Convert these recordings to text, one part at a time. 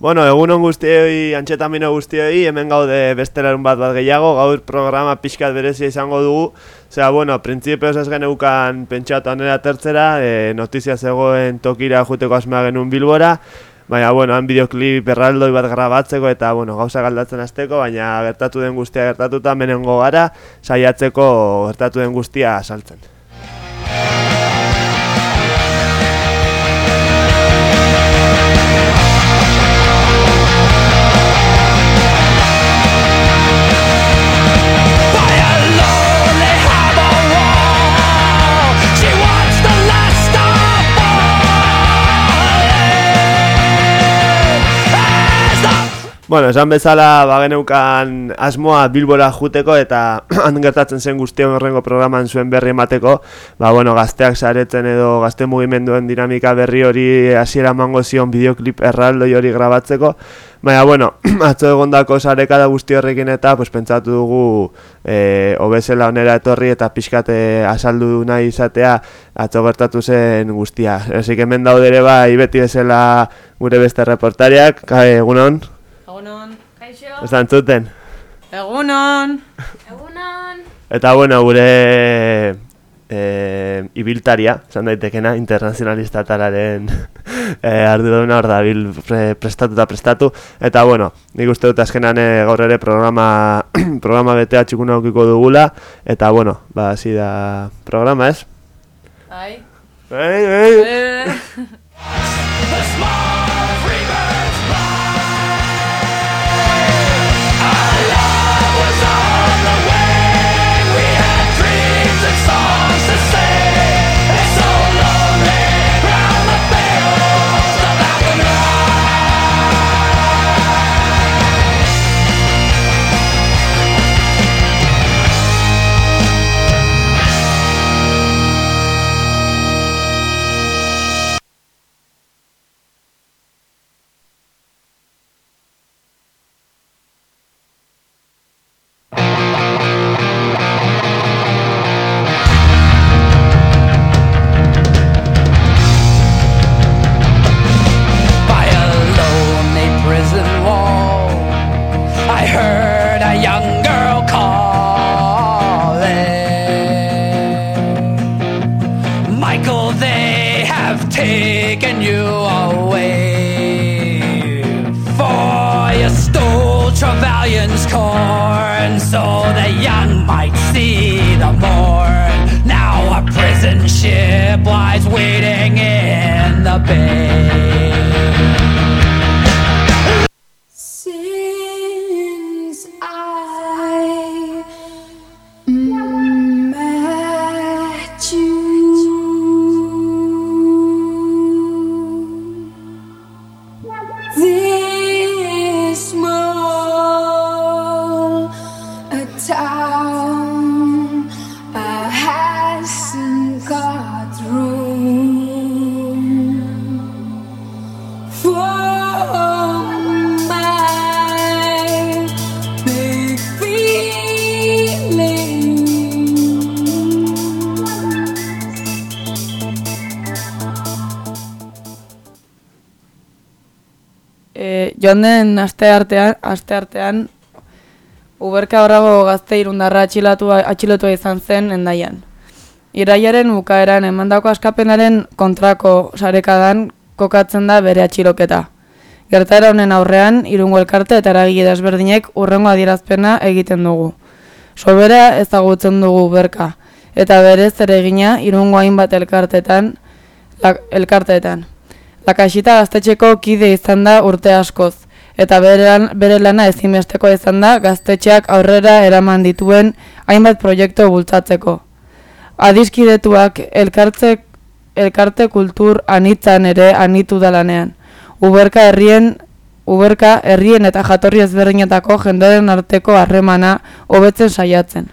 Bueno, egun on guztioi, antxetamino guztioi, hemen gaude bestelarun bat bat gehiago, gaur programa pixkat berezia izango dugu. Zera, bueno, printzipioz ez geneukan pentsatu anera tertzera, e, notizia zegoen tokira juteko asmea genuen bilbora, baina, bueno, han bideoklip erraldoi bat grabatzeko eta, bueno, gauza galdatzen azteko, baina gertatu den guztia gertatuta menengo gara, saiatzeko gertatu den guztia saltzen. Bueno, esan bezala bageneukan asmoa Bilbora juteko eta han gertatzen zen guztion horrengo programan zuen berri emateko, ba bueno, gazteak saretzen edo gazte mugimenduen dinamika berri hori hasiera emango zion bideoklip erraldoi hori grabatzeko. Baina, bueno, atzo egondako sareka da guzti horrekin eta pues, pentsatu dugu e, obezela onera etorri eta pixkate asaldu nahi izatea atzo gertatu zen guztia. Ezik hemen daudere bai beti bezala gure beste reportariak, egunon? Egunon. Kaixo. Ez da entzuten. Egunon. Egunon. Eta bueno, gure e, ibiltaria, zan daitekena, internazionalista talaren e, arduduna hor da, bil prestatu eta prestatu. Eta bueno, nik uste dut azkenan e, gaur ere programa, programa betea txikuna okiko dugula. Eta bueno, ba, hasi da programa, ez? Bai. Bai, bai. aste artean, aste artean Uberka horrago gazte irundarra atxilatu, atxilotua izan zen endaian. Iraiaren bukaeran emandako askapenaren kontrako sarekadan kokatzen da bere atxiloketa. Gertaera honen aurrean, irungo elkarte eta eragile desberdinek urrengo adierazpena egiten dugu. Sobera ezagutzen dugu berka, eta berez ere egina irungo hainbat elkartetan, la, elkarteetan. Lakaxita gaztetxeko kide izan da urte askoz, eta bere, lan- bere lana ezinbesteko izan da gaztetxeak aurrera eraman dituen hainbat proiektu bultzatzeko. Adiskidetuak elkartze, elkarte kultur anitzan ere anitu da lanean. Uberka herrien Uberka herrien eta jatorri ezberdinetako jendearen arteko harremana hobetzen saiatzen.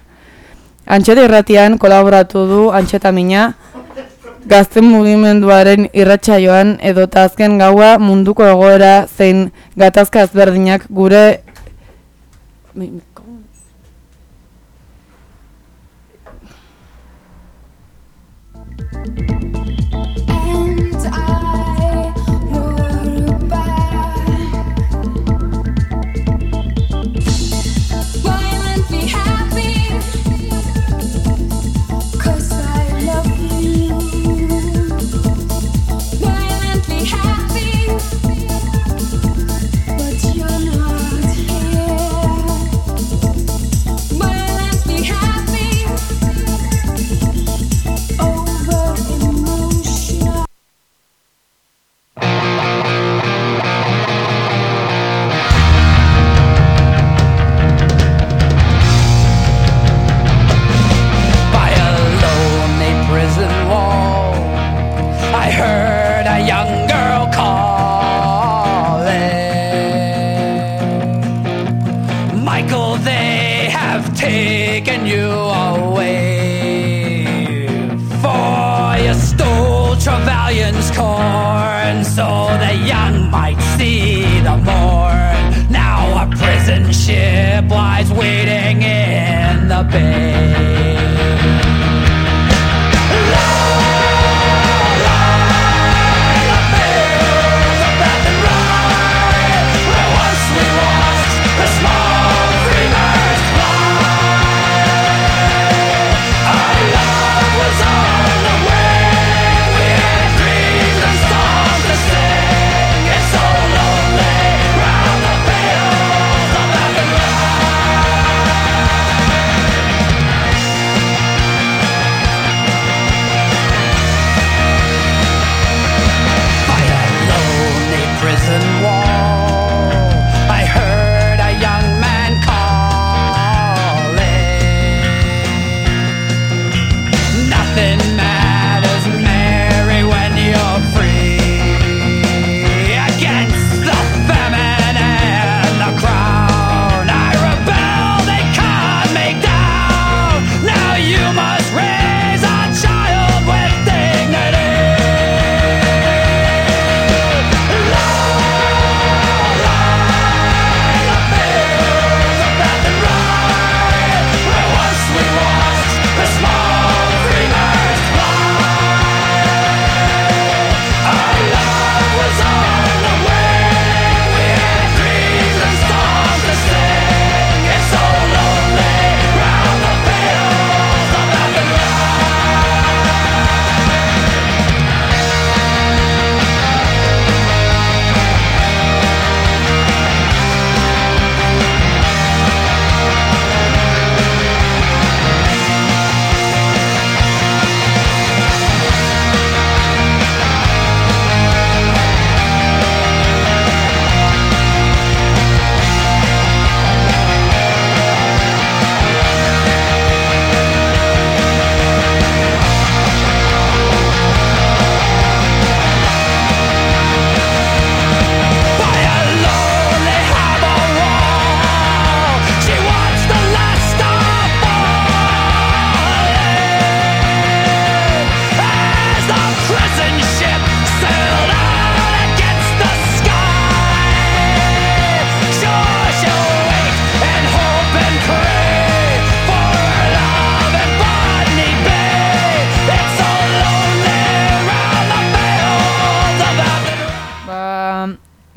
Antxeta irratian kolaboratu du Antxeta Mina, gazten mugimenduaren irratsaioan edota azken gaua munduko egoera zein gatazka ezberdinak gure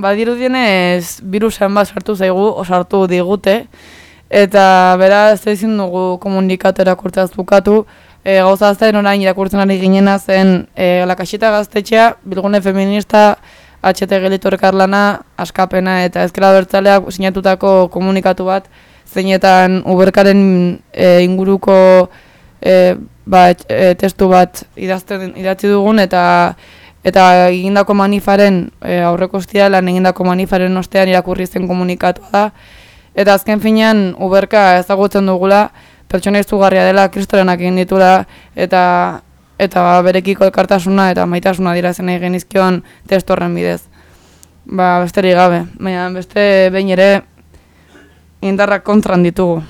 badirudienez virusen bat sartu zaigu, osartu digute, eta beraz ezin dugu komunikato irakurtzaz bukatu, e, gauza zen orain irakurtzen ari ginena zen e, lakasita gaztetxea, bilgune feminista, HT gelitor karlana, askapena eta ezkera bertzaleak sinatutako komunikatu bat, zeinetan uberkaren e, inguruko e, ba, e, testu bat idazten idatzi dugun eta eta egindako manifaren e, aurreko ostialan egindako manifaren ostean irakurri zen komunikatua da eta azken finean uberka ezagutzen dugula pertsona izugarria dela kristorenak egin ditula eta eta berekiko elkartasuna eta maitasuna dirazen egin izkion testu horren bidez. Ba, besterik gabe, baina beste behin ere indarrak kontran ditugu.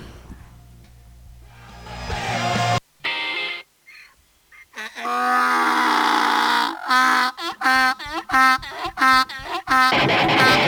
uh, uh.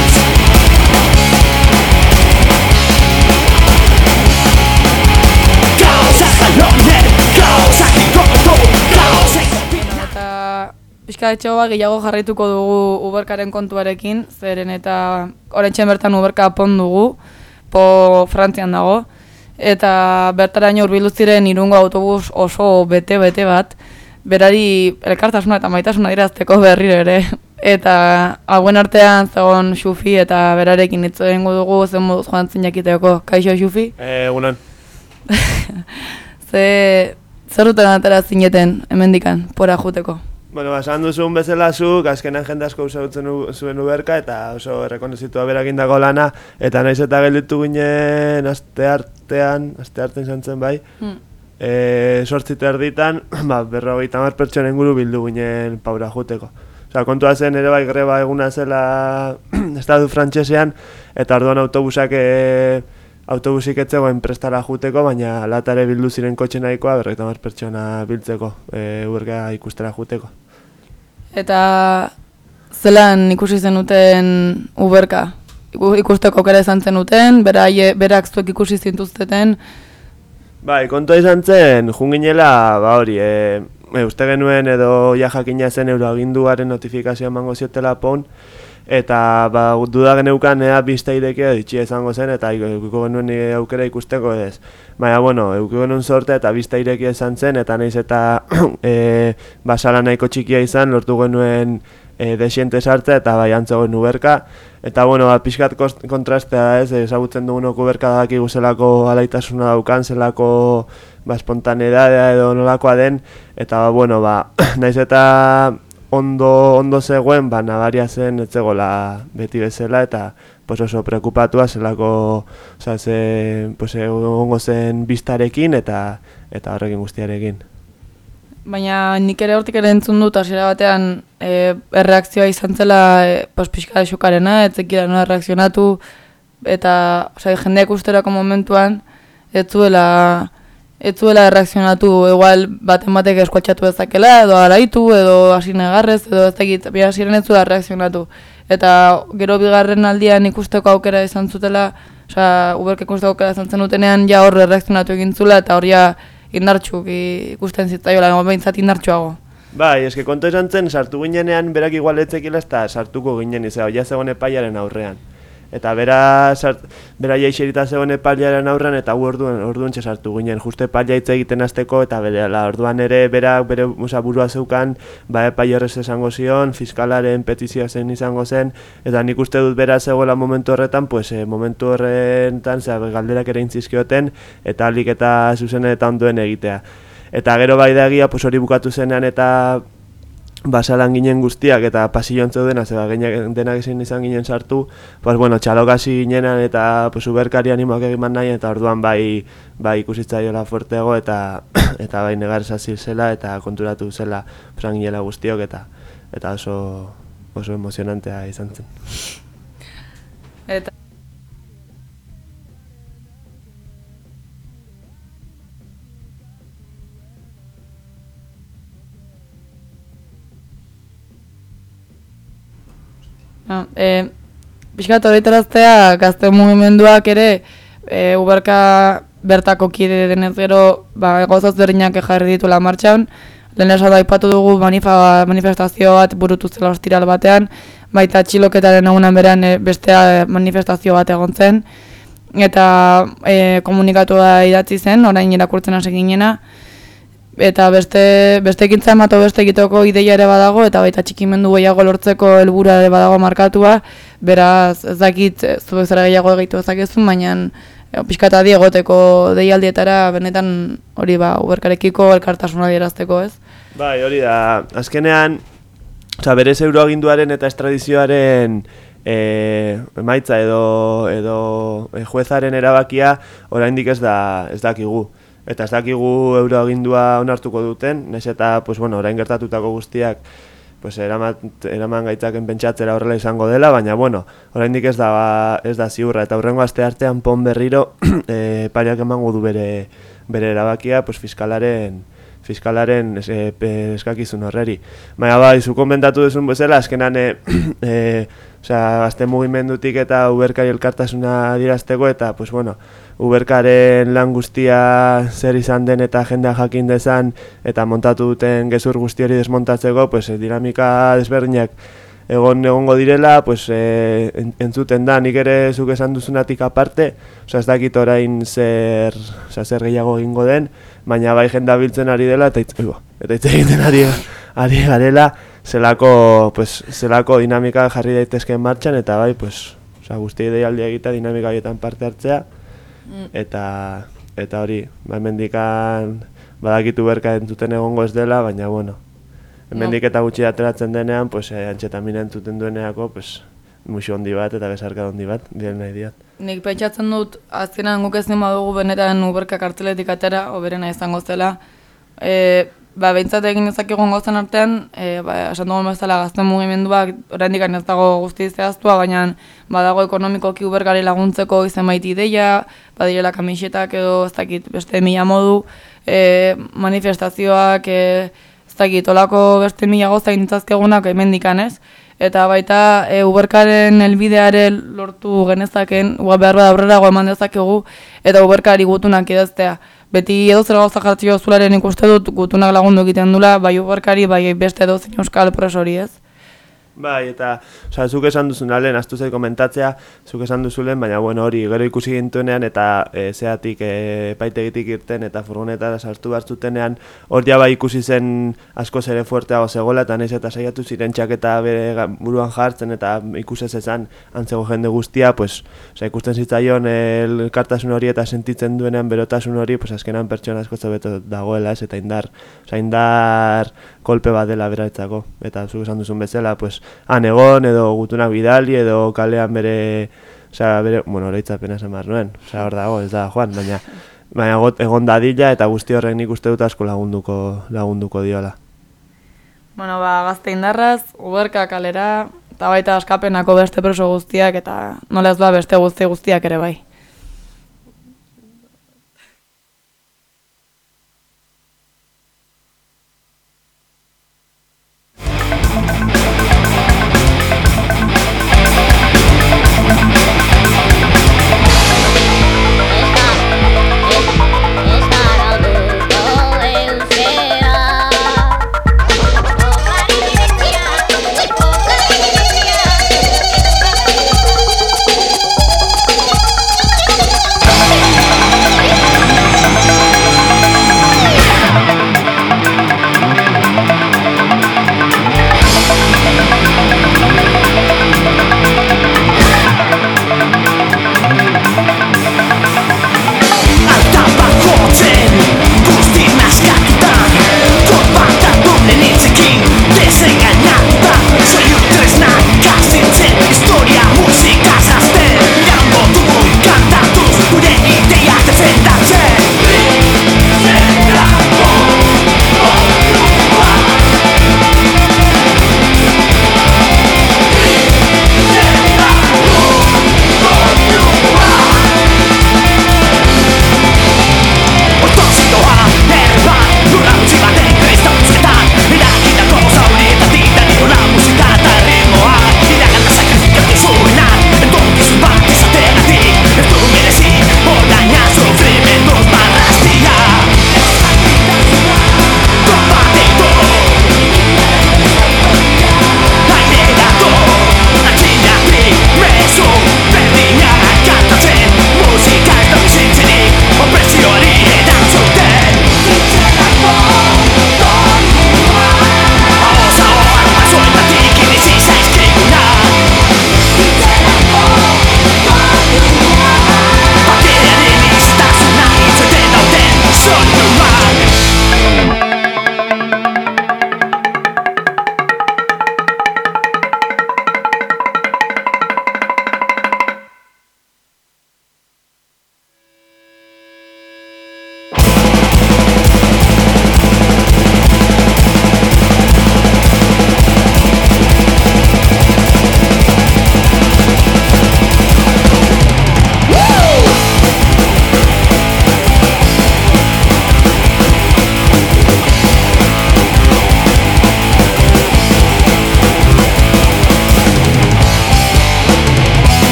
pixka etxoa gehiago jarraituko dugu Uberkaren kontuarekin, zeren eta orentxen bertan Uberka pon dugu, po Frantzian dago, eta bertaraino hurbildu ziren irungo autobus oso bete-bete bat, berari elkartasuna eta maitasuna dirazteko berriro ere. Eta hauen artean zegoen Xufi eta berarekin hitz egingo dugu zen moduz joan jakiteko. Kaixo Xufi? E, egunon. Ze zer duten atera zineten hemendikan pora juteko. Bueno, esan duzun bezala zuk, azkenean jende asko usatzen zuen uberka, eta oso errekonozitua berakin dago lana, eta naiz eta gelditu ginen aste artean, aste artean izan zen bai, Hmm. e, sortzit erditan, ba, berrogeita mar pertsonen inguru bildu ginen paura juteko. Osa, kontua zen ere bai greba eguna zela estatu frantsesean, eta orduan autobusak e, autobusik etzegoen prestara juteko, baina latare bildu ziren kotxe nahikoa berrogeita mar pertsona biltzeko, e, uberka ikustera juteko. Eta zelan ikusi zenuten Uberka? Iku- Ikusteko kere izan zenuten, beraie, berak zuek ikusi zintuzteten, Bai, kontua izan zen, junginela, ba hori, e, e, uste genuen edo ja jakina zen euroaginduaren notifikazioa emango ziotela pon, eta ba, duda geneukan ea bista irekia ditxia izango zen, eta eukiko genuen aukera ikusteko ez. Baina, bueno, eukiko genuen sorte eta bista irekia izan zen, eta naiz eta e, basala nahiko txikia izan, lortu genuen e, desiente sartzea eta bai antzegoen uberka. Eta bueno, ba, pixkat kontrastea ez, ezagutzen dugunok uberka dakigu zelako alaitasuna daukan, zelako ba, espontaneidadea edo nolakoa den, eta ba, bueno, ba, naiz eta ondo, ondo zegoen, ba, nabaria zen etzegola beti bezala, eta pues oso preocupatua zelako, oza, ze, pues, egongo zen bistarekin, eta eta horrekin guztiarekin. Baina nik ere hortik ere entzun dut hasiera batean e, erreakzioa izan zela e, pos pixka xokarena, ez nola reakzionatu eta osea, jendeak usterako momentuan ez zuela ez zuela erreakzionatu igual baten batek eskuatxatu dezakela edo araitu edo hasi negarrez edo ez dakit, bi hasieran ez zuela reakzionatu eta gero bigarren aldian ikusteko aukera izan zutela osea, uberk ikusteko aukera izan zenutenean ja hor erreakzionatu egin zula eta hor ja indartxuk ikusten zitzaiola, no, behintzat indartxuago. Bai, eske kontu esan zen, sartu ginenean berak igual etzekila eta sartuko ginen izan, ja zegoen epaiaren aurrean. Eta bera, sart, bera jaixerita zegoen epaiaren aurrean eta orduan, orduan sartu ginen, juste epaia hitz egiten hasteko eta bere, orduan ere berak bere osa, burua zeukan, ba epai horrez esango zion, fiskalaren petizioa zen izango zen, eta nik uste dut bera zegoela momentu horretan, pues, eh, momentu horretan, zera, galderak ere intzizkioten, eta alik eta zuzenen eta ondoen egitea. Eta gero bai da egia, pues hori bukatu zenean eta basalan ginen guztiak eta pasilloan zeudena, zeba denak ezin izan ginen sartu, pues bueno, txalokasi ginenan eta pues uberkari animoak egin nahi, eta orduan bai, bai ikusitzaiola fuerteago eta eta bai negar zela eta konturatu zela fran ginela guztiok eta eta oso oso emozionantea izan zen. Ah, e, Piskat horretaraztea gazte mugimenduak ere e, uberka bertako kide denez gero ba, gozaz berdinak jarri dituela martxan. Lehen esan aipatu dugu manifa, manifestazio bat burutu zela ostiral batean, baita txiloketaren egunan berean e, bestea manifestazio bat egon zen, eta e, komunikatu da idatzi zen, orain irakurtzen hasi ginena, eta beste, beste ekintza emato beste egiteko ideia ere badago, eta baita txikimendu gehiago lortzeko helburua ere badago markatua, beraz ez dakit e, zuek zera gehiago egitu ezakezun, baina e, pixkat adi egoteko deialdietara benetan hori ba, uberkarekiko elkartasuna adierazteko ez. Bai, hori da, azkenean, oza, berez euroaginduaren eta estradizioaren e, emaitza edo, edo e, juezaren erabakia oraindik ez da ez dakigu. Eta ez dakigu euroagindua onartuko duten, naiz eta, pues, bueno, orain gertatutako guztiak pues, eraman, eraman gaitzaken pentsatzera horrela izango dela, baina, bueno, oraindik ez da, ez da ziurra, eta hurrengo aste artean pon berriro e, pariak emango du bere, bere erabakia pues, fiskalaren, fiskalaren es, e, eskakizun horreri. Baina bai, zu komentatu duzun bezala, azkenan e, e, osea, gazte mugimendutik eta uberkari elkartasuna dirazteko eta, pues bueno, uberkaren lan guztia zer izan den eta jendea jakin dezan eta montatu duten gezur guzti hori desmontatzeko, pues, eh, dinamika desberdinak egon egongo direla, pues, e, entzuten da, nik ere zuk esan duzunatik aparte, oza, ez dakit orain zer, oza, zer gehiago egingo den, baina bai jenda biltzen ari dela, eta hitz, oigo, eta hitz egiten ari, ari garela, zelako, pues, zelako dinamika jarri daitezkeen martxan, eta bai, pues, oza, guzti deialdi egitea dinamika horietan parte hartzea, eta eta hori, ba, hemendikan badakitu berka entzuten egongo ez dela, baina bueno, hemendik eta gutxi ateratzen denean, pues, eh, antxetamina entzuten dueneako, pues, muxo handi bat eta besarka handi bat, diren nahi diat. Nik pentsatzen dut, azkenan guk ezin badugu benetan uberka karteletik atera, oberena izango zela. E, ba, behintzat egin ezakigun gauzen artean, e, ba, esan dugun bezala gazten mugimenduak oraindik ez dago guzti zehaztua, baina badago ekonomikoki ubergari laguntzeko zenbait ideia, badirela kamisetak edo ez dakit beste mila modu, e, manifestazioak, e, ez dakit, olako beste mila goza intzazkegunak hemendikan ez, eta baita e, uberkaren elbideare lortu genezaken, behar bada aurrerago eman dezakegu, eta uberkari gutunak idaztea. Beti edo zer gauza jartzio zularen ikuste dut gutunak lagundu egiten dula, bai uberkari, bai beste edo zein euskal presori ez. Bai, eta, oza, zuk esan duzun alen, astu zait komentatzea, zuk esan duzulen, baina, bueno, hori, gero ikusi gintuenean, eta e, zeatik e, paitegitik irten, eta furgonetara sartu hartzutenean, hor ja bai ikusi zen asko zere fuerteago zegoela, eta naiz eta saiatu ziren txaketa bere buruan jartzen, eta ikusez ezan antzego jende guztia, pues, oza, ikusten zitzaion eh, elkartasun hori eta sentitzen duenean berotasun hori, pues, azkenan pertsona asko zobeto dagoela, ez, eta indar, oza, indar kolpe bat dela beratzako, eta zuk esan duzun bezala, pues, han egon, edo gutunak bidali, edo kalean bere, osea, bere, bueno, oroitzapen esan behar nuen, osea, hor dago, ez da, joan, baina, baina got- egon dadila, eta guzti horrek nik uste dut asko lagunduko, lagunduko diola. Bueno, ba, gazte indarraz, uberka kalera, eta baita askapenako beste preso guztiak, eta nola ez ba beste guzti guztiak ere bai.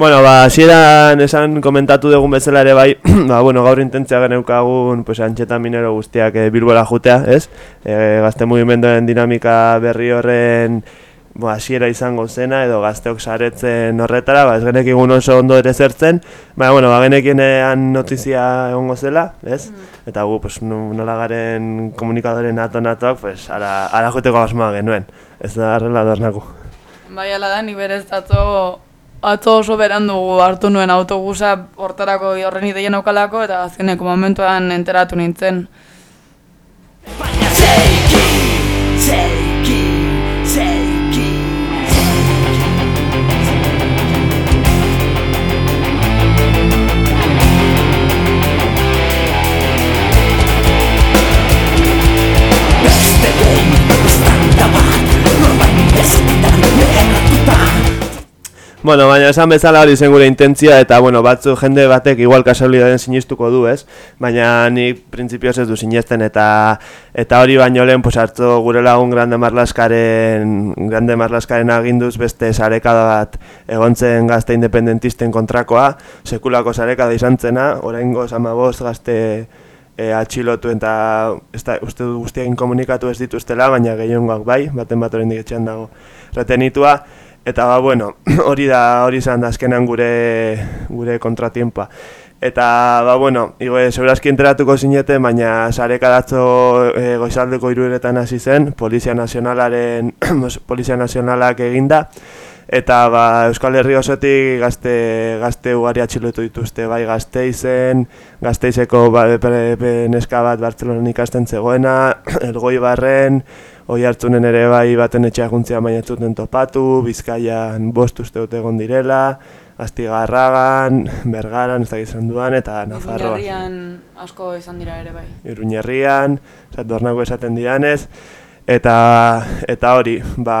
Bueno, ba, hasieran esan komentatu dugun bezala ere bai, ba, bueno, gaur intentzia geneukagun, pues, antxeta minero guztiak e, bilbora jutea, ez? E, gazte mugimendoen dinamika berri horren bo, hasiera izango zena, edo gazteok saretzen horretara, ba, ez genekigun oso ondo ere zertzen, ba, bueno, ba, genekienean notizia egongo zela, ez? Eta gu, pues, nola garen komunikadoren nato-natoak, pues, ara, ara joeteko asmoa genuen, ez da arrela dornaku. Bai, ala da, ni berez atzo, atzo oso berandu hartu nuen autobusa hortarako horren ideien aukalako eta azkeneko momentuan enteratu nintzen. Seiki, Bueno, baina esan bezala hori zen gure intentzia eta bueno, batzu jende batek igual kasualitateen sinistuko du, ez? Baina ni printzipioz ez du sinesten eta eta hori baino lehen pues hartzo gure lagun Grande Marlaskaren Grande Marlaskaren aginduz beste sarekada bat egontzen gazte independentisten kontrakoa, sekulako sarekada izan zena, oraingoz 15 gazte e, atxilotu eta ez da, uste dut guztiekin komunikatu ez dituztela, baina gehiengoak bai, baten bat oraindik etxean dago retenitua. Eta ba, bueno, hori da, hori izan da azkenan gure, gure kontratiempa. Eta, ba, bueno, igo, segurazki enteratuko zinete, baina sarekadatzo e, goizaldeko iruretan hasi zen, Polizia Nazionalaren, Polizia Nazionalak eginda, eta ba, Euskal Herri osotik gazte, gazte ugari atxilotu dituzte, bai gazteizen, gazteizeko ba, neska bat Bartzelonan ikasten zegoena, elgoi barren, Hoi hartzunen ere bai baten etxea juntzia baina zuten topatu, Bizkaian bost uste dut egon direla, Astigarragan, Bergaran, ez da izan duan, eta Nafarroan. Herrian asko izan dira ere bai. Iruñerrian, osea, dornako esaten dianez, eta, eta hori, ba,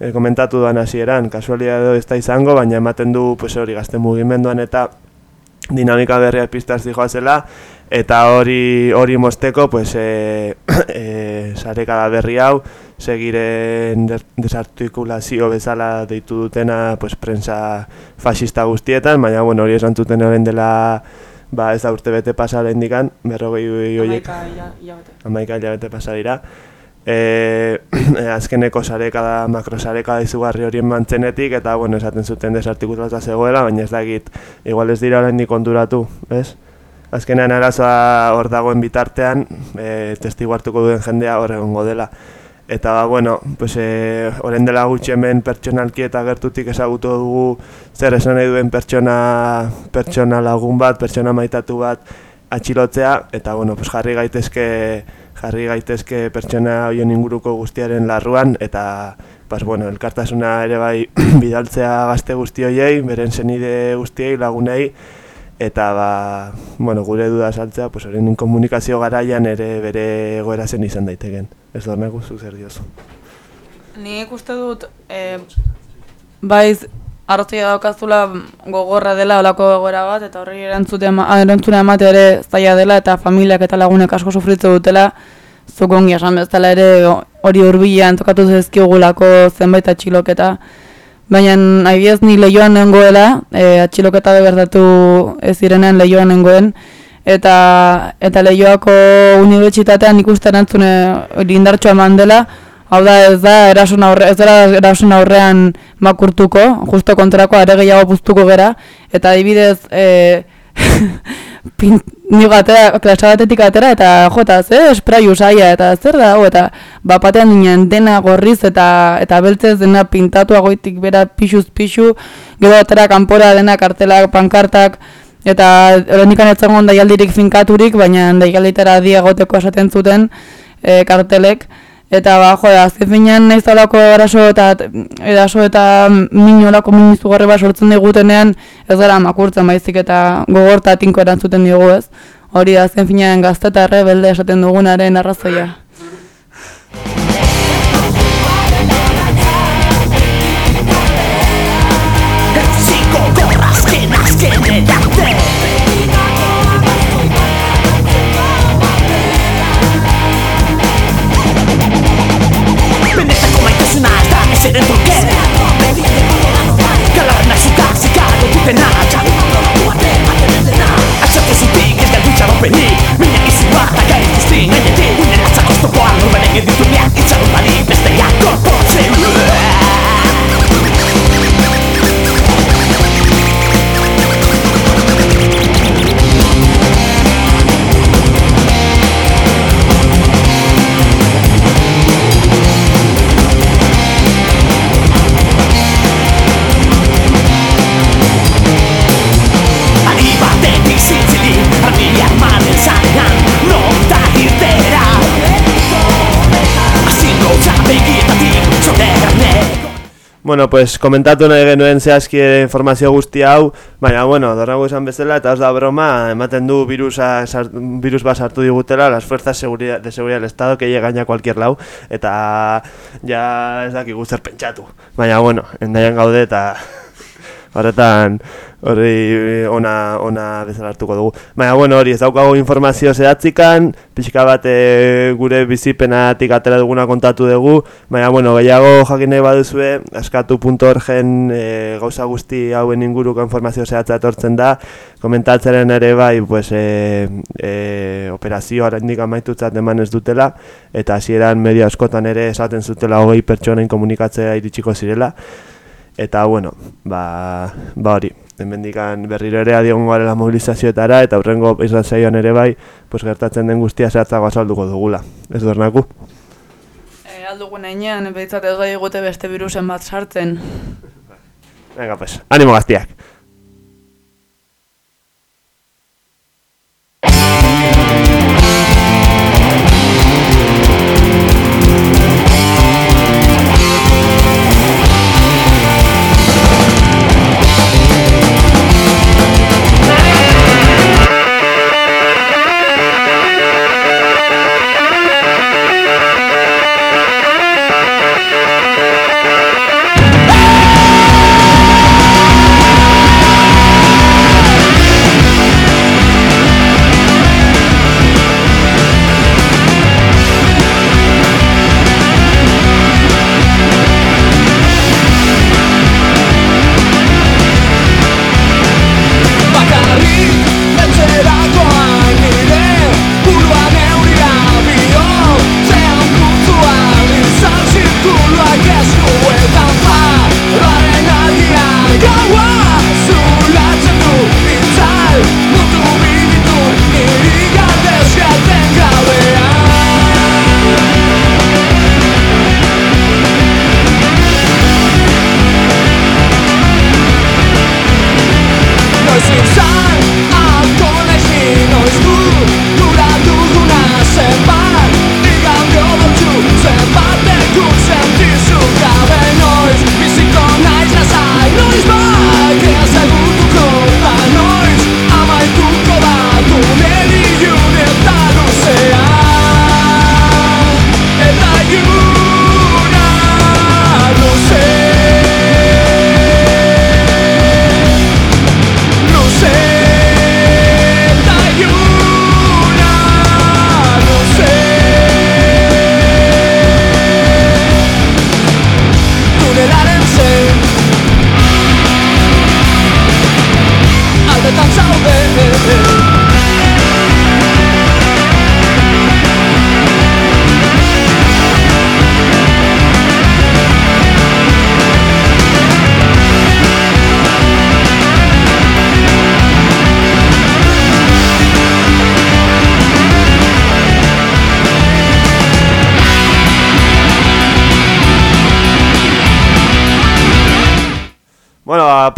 e, komentatu duan hasieran, kasualia edo ez da izango, baina ematen du pues, hori gazte mugimenduan eta dinamika berria pistaz zela eta hori hori mosteko pues, e, e, sarekada berri hau, segiren desartikulazio bezala deitu dutena pues, prensa fascista guztietan, baina bueno, hori esan zuten orain dela ba, ez da urte bete pasa indikan, berrogei horiek amaika hilabete pasa dira. E, azkeneko sarekada, makrosarekada izugarri horien mantzenetik, eta bueno, esaten zuten desartikulatuta zegoela, baina ez dakit, igual ez dira oraindik konturatu, ez? Azkenean arazoa hor dagoen bitartean, e, testigu hartuko duen jendea hor egongo dela. Eta ba, bueno, pues, e, orain dela gutxi hemen pertsonalki eta gertutik ezagutu dugu zer esan nahi duen pertsona, pertsona lagun bat, pertsona maitatu bat atxilotzea, eta bueno, pues, jarri gaitezke jarri gaitezke pertsona hoien inguruko guztiaren larruan, eta pas, bueno, elkartasuna ere bai bidaltzea gazte guzti hoiei, beren senide guztiei, lagunei, eta ba, bueno, gure duda saltzea, pues, horien komunikazio garaian ere bere egoera zen izan daiteken. Ez da nago zu zer diozu. Nik uste dut, e, baiz, arrazoia daukazula gogorra dela olako egoera bat, eta horri erantzute erantzuna emate ere zaila dela, eta familiak eta lagunek asko sufritze dutela, zuk ongi esan bezala ere hori hurbilean tokatu zezkigulako zenbait atxiloketa, Baina adibidez ni leioan nengoela, e, atxiloketa gertatu ez zirenean leioan nengoen, eta eta leioako unibertsitatean ikusten antzune indartxoa eman dela, hau da ez da erasun aurre, ez dela erasun aurrean makurtuko, justo kontrako are gehiago puztuko gera, eta adibidez e, pin, nigo atera, klasa batetik atera, eta jo, eta ze spray usaia, eta zer da, hau, eta bapatean ginen dena gorriz eta eta beltzez dena pintatua goitik bera pixuz pixu, gero atera kanpora dena kartelak, pankartak, eta horrendikan ez zegoen daialdirik finkaturik, baina daialditara diagoteko esaten zuten e, kartelek, eta ba, jo, azken finean nahiz alako eraso eta eraso eta minolako minizugarri bat sortzen digutenean ez gara makurtzen baizik eta gogorta tinko erantzuten diogu ez. Hori azken finean gazte eta rebelde esaten dugunaren arrazoia. penatxa Asak ezitik ez galdu txaropenik Minak izi bat aga ez dizin Gainetik, unera txakostokoa Norberen edutu behar itzaropari Beste jakor potzen Uuuuh Bueno, pues komentatu nahi genuen zehazki informazio guzti hau, baina, bueno, dorrago esan bezala, eta ez da broma, ematen du virusa, virus bat sartu digutela, las fuerzas seguridad, de seguridad del Estado, que llega a cualquier lau, eta ja ez dakigu zer pentsatu. Baina, bueno, endaian gaude, eta horretan hori ona, ona bezala hartuko dugu. Baina, bueno, hori ez daukago informazio zehatzikan, pixka bat e, gure bizipenatik atera duguna kontatu dugu, baina, bueno, gehiago jakin nahi baduzue, askatu.orgen e, gauza guzti hauen inguruko informazio zehatza etortzen da, komentatzeren ere bai, pues, e, e, operazio harendik amaitutzat eman ez dutela, eta hasieran medio askotan ere esaten zutela hogei pertsonen komunikatzea iritsiko zirela, eta bueno, ba, ba hori, hemendikan berriro ere adiogun garela mobilizazioetara, eta hurrengo izan zaioan ere bai, pues gertatzen den guztia zehatzago azalduko dugula. Ez dornaku? E, aldugun einean, behitzat ez gai gute beste virusen bat sartzen. Venga, pues, animo gaztiak!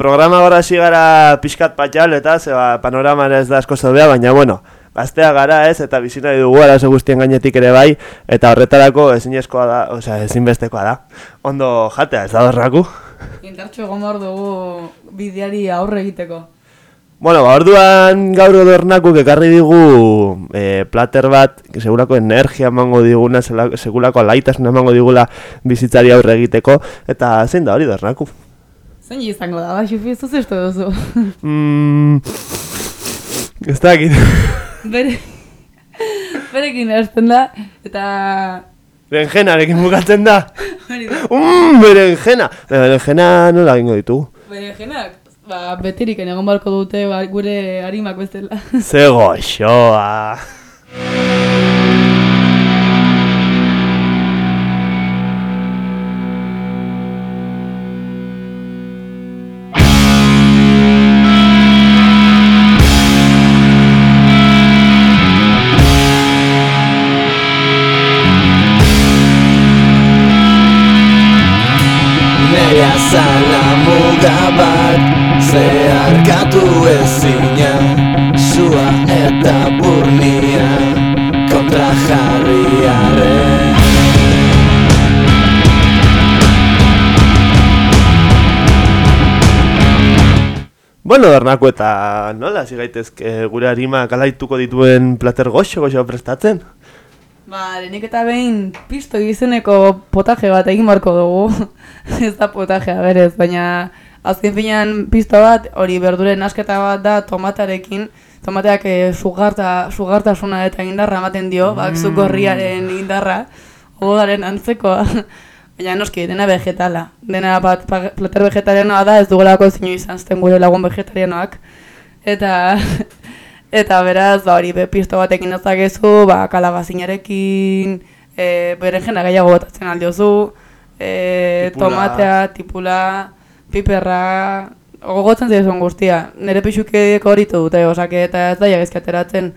Programa gara hasi gara pixkat patxal eta ze ba, panorama ez da asko zaudea, baina bueno, gaztea gara ez eta bizina dugu arazo guztien gainetik ere bai eta horretarako ezinezkoa da, osea ezinbestekoa da. Ondo jatea, ez da horraku? Indartxo egon behar dugu bideari aurre egiteko. Bueno, ba, orduan gaur odornakuk ekarri digu e, plater bat, segurako energia emango diguna, zela- segurako alaitasun emango digula bizitzari aurre egiteko, eta zein da hori dornaku? Zein izango da, ba, xufi, zuz esto duzu. Mm, ez dakit. Bere... Berekin hasten da, eta... Berenjenarekin bukatzen da. Hori da. Mm, berenjena. Berenjena nola egingo ditugu. Berenjenak, ba, betirik egon barko dute ba, gure harimak bestela. Ze goxoa. Bueno, Bernako eta nola, hasi gaitezke gure harima kalaituko dituen plater goxo goxo prestatzen? Ba, lehenik eta behin pisto izeneko potaje bat egin barko dugu. ez da potajea berez, baina azken finean pisto bat, hori berduren nasketa bat da tomatarekin, tomateak e, sugarta, sugartasuna eta indarra ematen dio, bak gorriaren indarra, odaren antzekoa. Baina noski, dena vegetala. Dena bat plater vegetarianoa da, ez dugulako zinu izan zten gure lagun vegetarianoak. Eta eta beraz, ba, hori be pisto batekin ezagezu, ba, kalabazinarekin, e, berenjena gehiago botatzen aldiozu, e, Tipula. tomatea, tipula, piperra, gogotzen zaizun guztia. Nire pixukiek horitu dute, osake, eta ez da jagezki ateratzen.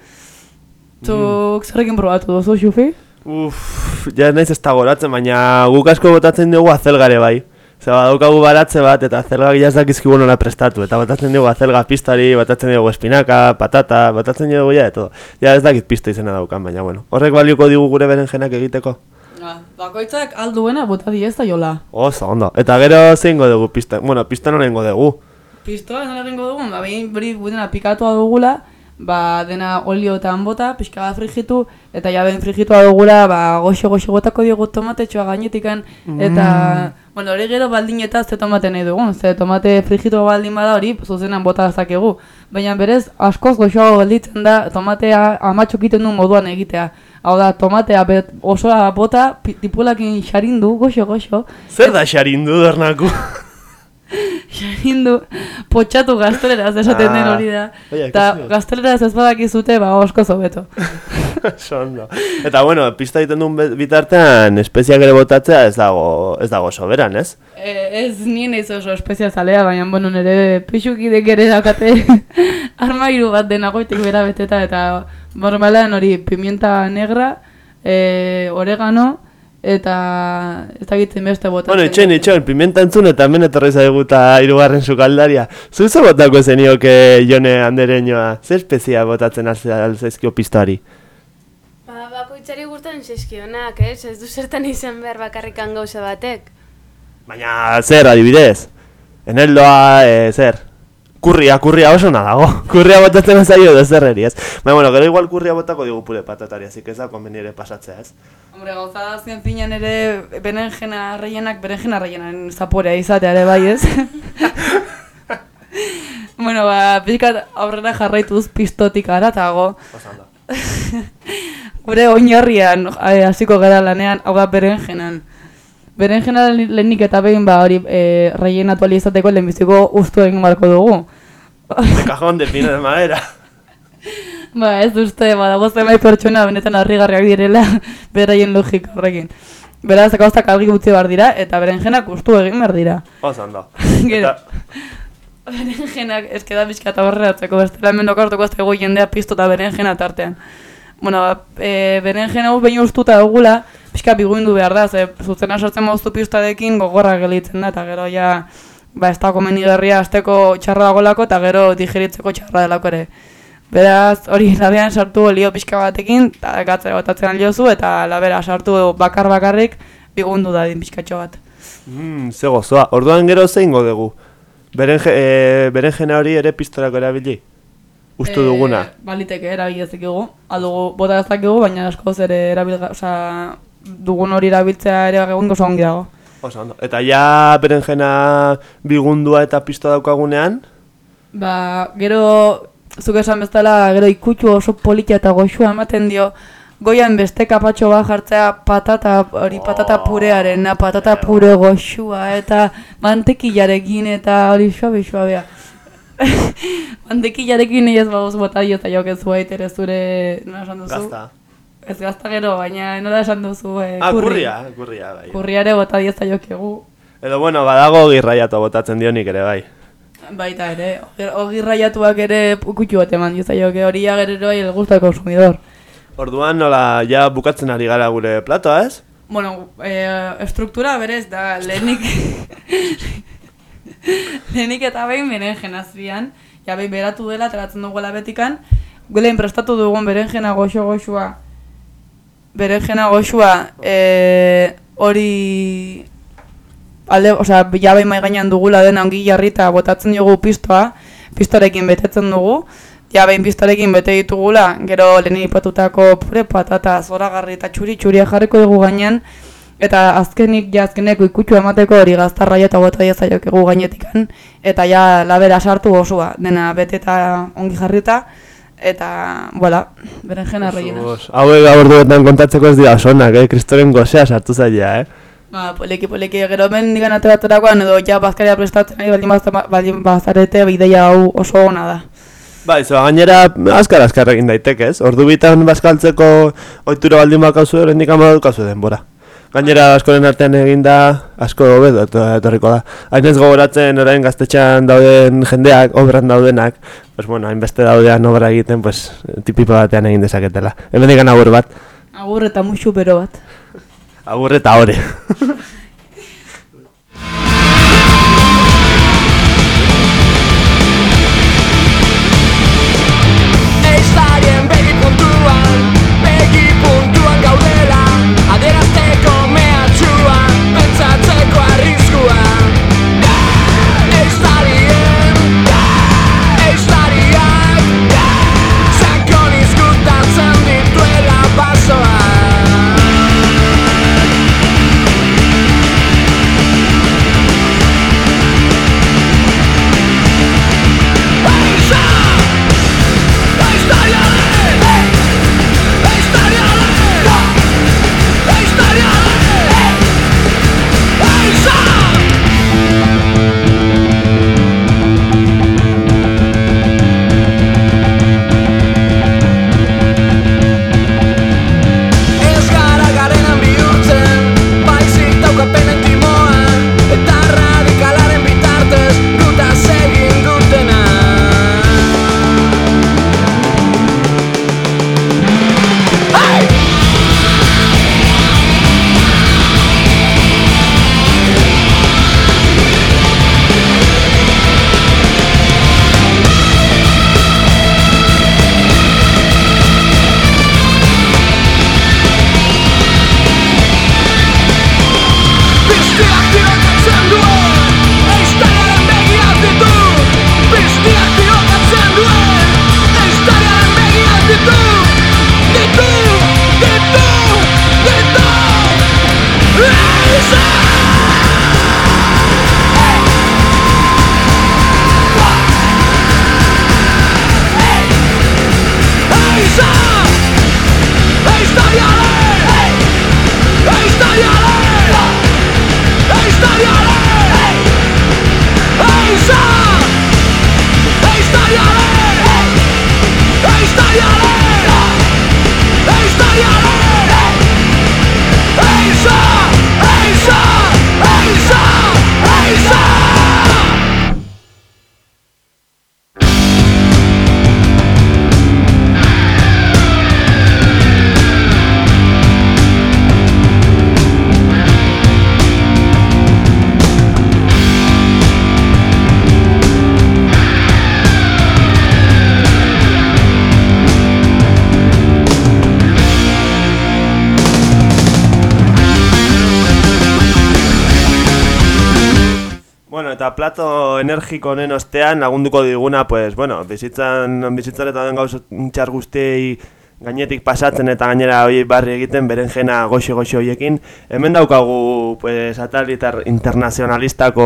Zuk zerrekin probatu duzu, Xufi? Uff, ja naiz ez da goratzen, baina guk asko botatzen dugu azelgare bai. Zer badaukagu baratze bat eta azelgak ja ez dakizkigu nola prestatu. Eta botatzen dugu azelga pistari, botatzen dugu espinaka, patata, botatzen dugu ja, eto. Ja ez dakit pista izena daukan, baina bueno. Horrek balioko digu gure berenjenak egiteko. Ba, bakoitzak alduena bota di ez da jola. Oso, ondo. Eta gero zeingo dugu pista. Bueno, pista norengo dugu. Pistoa nola egingo dugu, ba, behin beri dena pikatua dugula, ba, dena olioetan bota, pixka bat frigitu, eta ja behin frigitua dugula, ba, goxo-goxo botako diogu tomatetxoa gainetikan, eta, bueno, hori gero baldin eta ze tomate nahi dugun, ze tomate frigitua baldin bada hori, zuzenan bota dezakegu. Baina berez, askoz goxoago gelditzen da, tomatea amatxok egiten du moduan egitea. Hau da, tomatea bet, osoa bota, tipulakin xarindu, goxo-goxo, Zer da xarindu bernaku? Xarindu, potxatu gazteleraz esaten den Ah, hori da. Eta dut. gazteleraz ez badakizute, ba, osko zobeto. Oso ondo. Eta bueno, pista egiten duen bitartean espeziak ere botatzea ez dago, ez dago soberan, ez? E, ez nien ez oso espeziazalea, baina, bueno, nire pixukidek ere daukate armairu bat denagoitik bera beteta, eta normalan hori pimienta negra, e, oregano, eta ez dakitzen beste botatzen. Bueno, itxoin, itxoin, pimenta entzun eta hemen etorri zaigu eta hirugarren sukaldaria. Zuzo botako zenioke jone andereñoa, zer espezia botatzen alzaizkio pistari? Ba, bakoitzari gustatzen zaizkionak, ez? Ez du zertan izan behar bakarrikan gauza batek. Baina, zer, adibidez? Eneldoa, e, zer? Kurria, kurria oso dago. Kurria botatzen ez zaio edo zer eri, ez? Baina, bueno, gero igual kurria botako digu pure patatari, así que ez da konveniere pasatzea, ez? Hombre, gauza da azken finean ere berenjena reienak berenjena reienan zaporea izatea ere bai, ez? bueno, ba, pixkat aurrera jarraituz pistotik aratago. Gure oinarrian eh, hasiko gara lanean, hau da berenjenan. Berenjena lehenik eta behin ba hori e, reienatu ahal izateko lehenbiziko ustu egin barko dugu. De cajón de pino de madera. ba, ez uste, badago zenbait pertsona benetan harrigarriak direla beraien logika horrekin. Beraz, gauzak argi utzi behar dira, eta berenjenak ustu egin behar dira. Osando. Gero. Eta, Berenjenak, ez da pixka eta horreatzeko, bestela hemen dokartuko ez dago jendea piztu eta berenjena tartean. Bueno, ba, e, berenjena hau behin ustuta dugula, pixka biguindu behar da, ze zuzena sartzen moztu piztadekin gogorra gelitzen da, eta gero ja, ba, ez da komenigarria azteko txarra dagolako, eta gero digeritzeko txarra delako ere. Beraz, hori labean sartu olio pixka batekin, eta gatzera botatzen aldiozu, eta labera sartu bakar bakarrik bigundu da din pixkatxo bat. mm, ze gozoa. Orduan gero zeingo dugu? Berenje, e, berenjena hori ere pistorako erabili? Ustu Eh, duguna? Baliteke erabili dezakegu, aldugu bota dezakegu, baina askoz ere erabil, osea, dugun hori erabiltzea ere egun oso ongi dago. Oso ondo. Eta ja berenjena bigundua eta pisto daukagunean? Ba, gero, zuk esan bezala, gero ikutxu oso politia eta goxua ematen dio, goian beste kapatxo bat jartzea patata, hori patata purearena, patata pure goxua, eta mantekillarekin, eta hori suabe suabea. mantekillarekin nahi ez bagoz bota dio, eta jok ez zuait zure, nola esan duzu? Gazta. Ez gazta gero, baina nola esan duzu, eh, Ah, kurri. kurria, kurria, bai. Kurriare bota dio jokegu. Edo, bueno, badago girraiatu botatzen dionik ere, bai. Baita ere, hogi raiatuak ere kutxu bat eman diozaioke hori bai el gusto del consumidor. Orduan nola ja bukatzen ari gara gure platoa, ez? Bueno, eh, estruktura berez da lehenik lehenik eta behin berenjena azpian, ja behin beratu dela, teratzen duguela betikan, gulein prestatu dugun berenjena goxo goxua, berenjena goxua, eh, hori alde, osea, ja behin mai gainean dugula dena ongi jarrita botatzen diogu pistoa, pistorekin betetzen dugu, ja behin pistorekin bete ditugula, gero lehen ipatutako pure patata, zoragarri eta txuri txuria jarriko dugu gainean, eta azkenik, ja azkeneko ikutxu emateko hori gaztarraia eta bota jazaiok egu gainetikan, eta ja labera sartu osua, dena bete eta ongi jarrita, eta, voilà, berenjena rellena. Os, Hauek gaur duetan kontatzeko ez dira sonak, eh? Kristoren gozea sartu zaila, eh? Ba, poliki, poliki, gero ben digan ateraterakoan edo ja bazkaria prestatzen ari baldin, bazta, baldin bazarete bideia hau oso ona da. Ba, izo, gainera azkar azkar egin daiteke, ez? Ordu bitan bazkaltzeko ohitura baldin bakauzu, horrendik amadukazu denbora. Gainera askoren artean eginda asko hobeto eto- etorriko da. Hain ez gogoratzen orain gaztetxean dauden jendeak, obran daudenak, pues bueno, hainbeste daudean obra egiten, pues tipipo batean egin dezaketela. Hemen digan agur bat, Agur eta musu bero bat. Agur eta ore. energiko honen ostean lagunduko diguna, pues, bueno, bizitzan, bizitzan eta den gauz txar guztiei gainetik pasatzen eta gainera hori barri egiten berenjena goxo-goxo hoiekin. Hemen daukagu, pues, atal inter- internazionalistako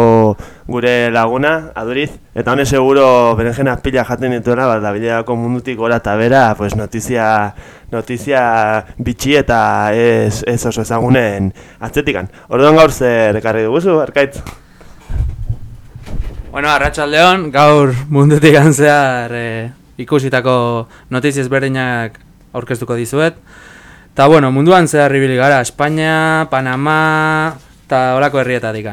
gure laguna, aduriz, eta hone seguro berenjena pila jaten dituela, bat da bideako mundutik gora eta bera, pues, notizia, notizia bitxi eta ez, ez oso ezagunen atzetikan. Orduan gaur zer ekarri duguzu, Arkaitz? Bueno, arratsaldeon gaur mundutik zehar e, ikusitako notiziez berdinak aurkeztuko dizuet. Ta bueno, munduan zehar ibili gara, Espainia, Panama, eta olako herrietatik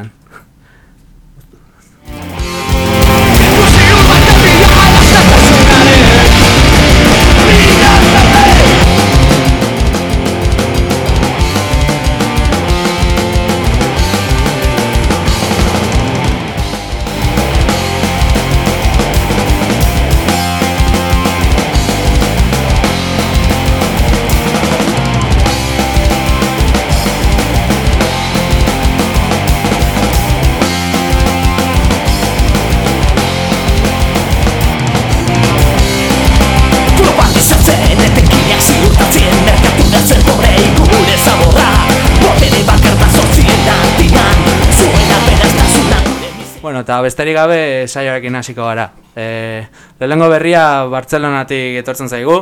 eta besterik gabe saioarekin hasiko gara. E, lehenengo berria Bartzelonatik etortzen zaigu,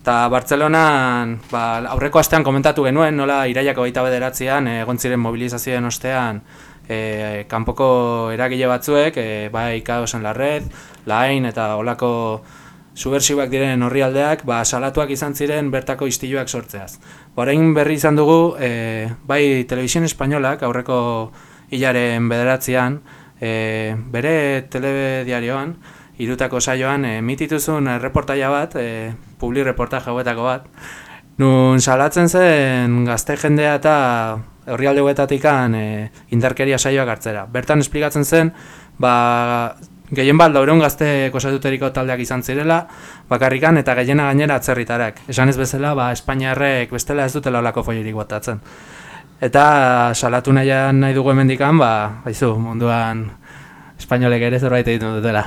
eta Bartzelonan ba, aurreko astean komentatu genuen, nola iraiako baita bederatzean egon ziren mobilizazioen ostean e, kanpoko eragile batzuek, e, bai Kaosen Larred, Lain eta olako subversiboak diren orrialdeak, ba, salatuak izan ziren bertako istiluak sortzeaz. Orain berri izan dugu, e, bai Televisión Espainolak aurreko hilaren bederatzean, e, bere telediarioan, irutako saioan, e, mitituzun reportaia bat, e, publi reportaje hauetako bat, nun salatzen zen gazte jendea eta horri huetatikan e, indarkeria saioak hartzera. Bertan esplikatzen zen, ba, gehien bat laureun gazte kosatuteriko taldeak izan zirela, bakarrikan eta gehiena gainera atzerritarak. Esan ez bezala, ba, Espainiarrek bestela ez dutela olako foierik botatzen. Eta salatu nahian nahi dugu emendikan, ba, baizu, munduan espainolek ere zerbait egiten dutela.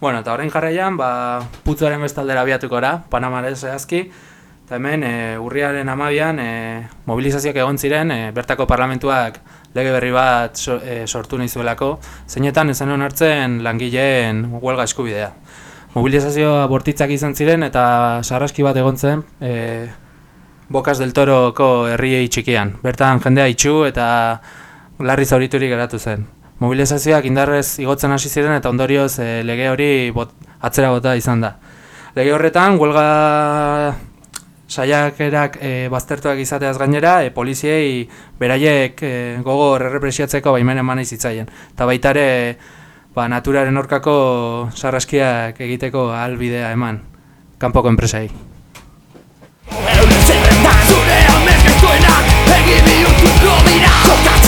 Bueno, eta horrein jarraian, ba, putzuaren bestaldera abiatuko gara, Panamare zehazki, eta hemen e, urriaren amabian e, mobilizazioak egon ziren, e, bertako parlamentuak lege berri bat so, e, sortu nahi zuelako, zeinetan ezen hartzen langileen huelga eskubidea. Mobilizazioa bortitzak izan ziren eta sarraski bat egon zen, e, Bokas del Toroko herriei txikian. Bertan jendea itxu eta larri zauriturik geratu zen. Mobilizazioak indarrez igotzen hasi ziren eta ondorioz e, lege hori bot, atzera bota izan da. Lege horretan, huelga saiakerak e, baztertuak izateaz gainera, e, poliziei beraiek e, gogor errepresiatzeko baimen eman izitzaien. Eta baita ere, ba, naturaren aurkako sarraskiak egiteko albidea eman, kanpoko zerrendan Zure amezkeztuenak Egi bihurtuko dira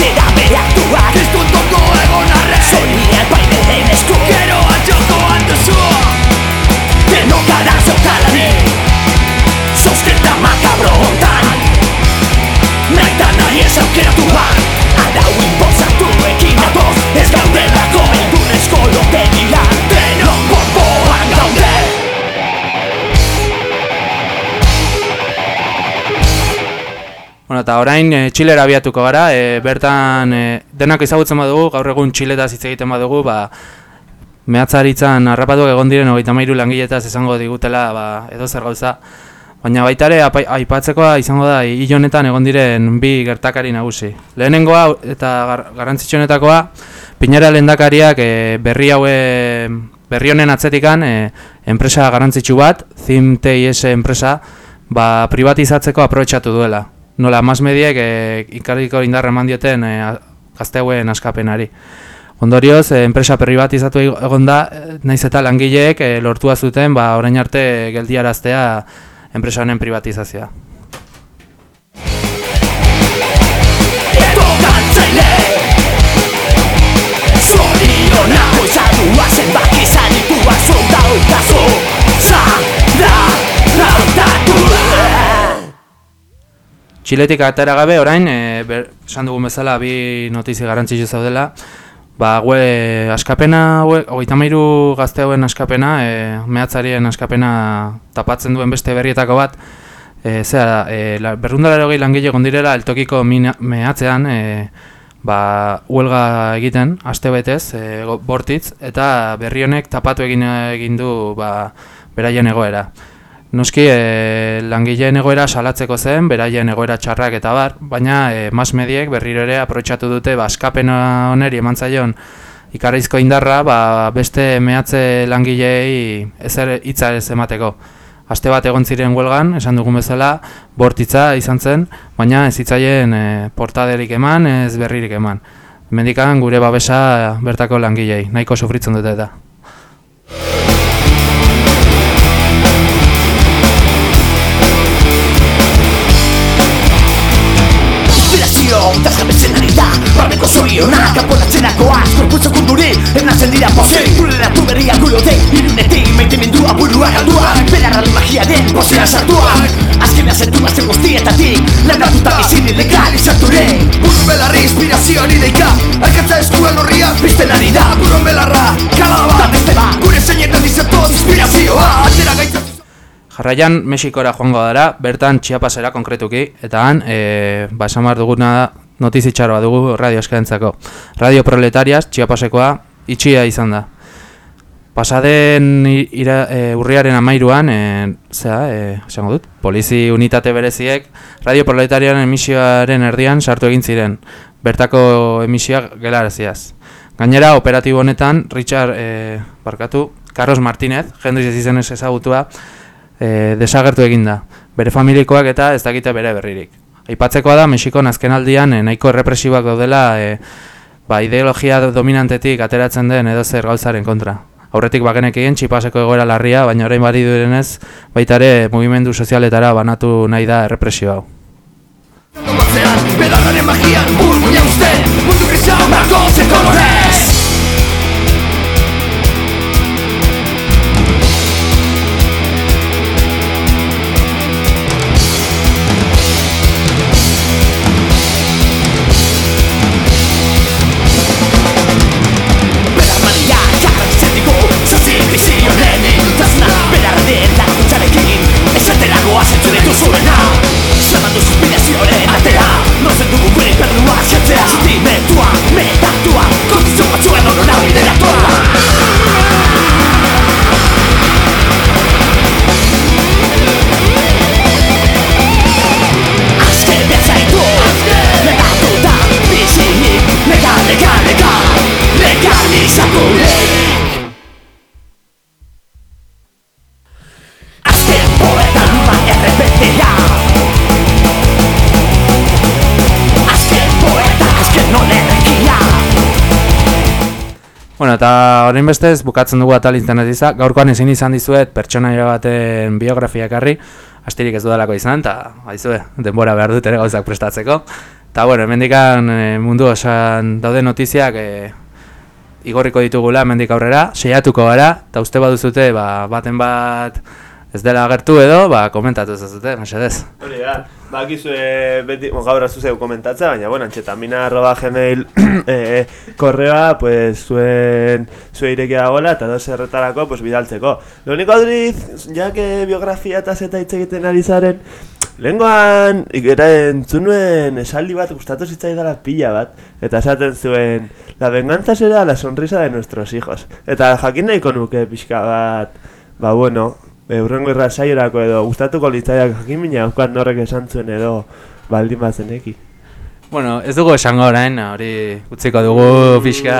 Behartuak Ez dut ondo egon arren Solinean baineren esku Gero atxokoan duzu Denokara zokalari Zozketa makabro hontan Naita nahi ez aukeratuan Arau inbozatuekin atoz Ez gaudelako Eldurrezko lotegian Bueno, eta orain e, Txilera abiatuko gara, e, bertan e, denak ezagutzen badugu, gaur egun Txiletaz hitz egiten badugu, ba, mehatzaritzan harrapatuak egon diren hogeita mairu langiletaz esango digutela ba, edo zer gauza. Baina baita ere aipatzekoa izango da hil honetan egon diren bi gertakari nagusi. Lehenengoa eta gar, garrantzitsuenetakoa, Pinera lehendakariak e, berri haue berri honen atzetikan e, enpresa garrantzitsu bat, Zim TIS enpresa, ba, privatizatzeko aprobetxatu duela. Nola, mas mediek e, ikarriko indarra eman dioten e, gazte hauen askapenari. Ondorioz, e, enpresa privatizatu egon da, e, naiz eta langileek e, lortua zuten ba, orain arte geldiaraztea enpresa honen privatizazioa. Txiletik atera gabe orain, e, ber, esan dugun bezala bi notizia garrantzitsu zaudela, ba, gue, askapena, gue, hogeita mairu gazte askapena, e, mehatzarien askapena tapatzen duen beste berrietako bat, e, zera, e, la, berrundalaro gehi langile gondirela eltokiko mina, mehatzean, e, ba, huelga egiten, aste betez, e, bortitz, eta berri honek tapatu egin egin du ba, beraien egoera. Noski e, langileen egoera salatzeko zen, beraien egoera txarrak eta bar, baina e, mas mediek berriro ere aprobetxatu dute ba, askapen oneri eman zaion ikarrizko indarra ba, beste mehatze langilei ezer hitza ez emateko. Aste bat egon ziren huelgan, esan dugun bezala, bortitza izan zen, baina ez hitzaien e, portaderik eman, ez berririk eman. Mendikan gure babesa bertako langilei, nahiko sufritzen dute eta. Da Barbeko zorionak Aponatzerakoaz Korputzo kunduri Ernatzen dira pozik. Gure latu berriak gure otek Irunetik maite mindu galduak Berarraren magiaren bozean sartuak Azkena zentu bazten guztietatik Landatuta bizin ilegalizaturik Burun belarri inspirazioan ideika Alkatza eskuen horria pizten ari da Burun belarra. Kalaba! Da beste bat! Gure zeinetan dizatoz inspirazioa Atera gaitza Jarraian Mexikora joango dara, bertan Chiapasera konkretuki, eta han, e, ba, esan behar duguna da, notizitxaroa dugu radio eskaintzako. Radio Proletarias, Chiapasekoa, itxia izan da. Pasaden ira, e, urriaren amairuan, e, zera, e, esango dut, polizi unitate bereziek Radio Proletariaren emisioaren erdian sartu egin ziren, bertako emisioak gelaraziaz. Gainera, operatibo honetan, Richard, e, barkatu, Carlos Martínez, jendriz ez izenez ezagutua, e, desagertu egin da. Bere familikoak eta ez dakite bere berririk. Aipatzekoa da, Mexikon azken aldian e, nahiko errepresibak daudela e, ba, ideologia dominantetik ateratzen den edo zer gauzaren kontra. Aurretik bagenek egin txipaseko egoera larria, baina orain bari durenez, baita ere mugimendu sozialetara banatu nahi da errepresio hau. Belarraren magian Burbuia uste, mundu grisa Marko ze eta orain bestez bukatzen dugu atal internetiza. Gaurkoan ezin izan dizuet pertsonaia baten biografia ekarri, astirik ez dudalako izan, eta haizue, denbora behar dut ere gauzak prestatzeko. Eta bueno, hemendikan e, mundu osan daude notiziak e, igorriko ditugula hemendik aurrera, seiatuko gara, eta uste baduzute ba, baten bat ez dela agertu edo, ba, komentatu ezazute, mesedez. Hori da, bakizue beti, bon, gaur azu zeu komentatzea, baina, bueno, antxetamina arroba gmail eh, korreoa, pues, zuen, zue irekia dagoela, eta dos erretarako, pues, bidaltzeko. Lo único, Adriz, ya que biografia eta zeta hitz egiten ari zaren, Lehengoan, ikera entzunuen esaldi bat gustatu zitzaidala pila bat, eta esaten zuen, la venganza será la sonrisa de nuestros hijos. Eta jakin nahiko nuke pixka bat, ba bueno, eurrengo irrasaiorako edo gustatuko litzaiak jakin mina aukan norrek esan zuen edo baldin bat zeneki. Bueno, ez dugu esango orain, hori utziko dugu pixka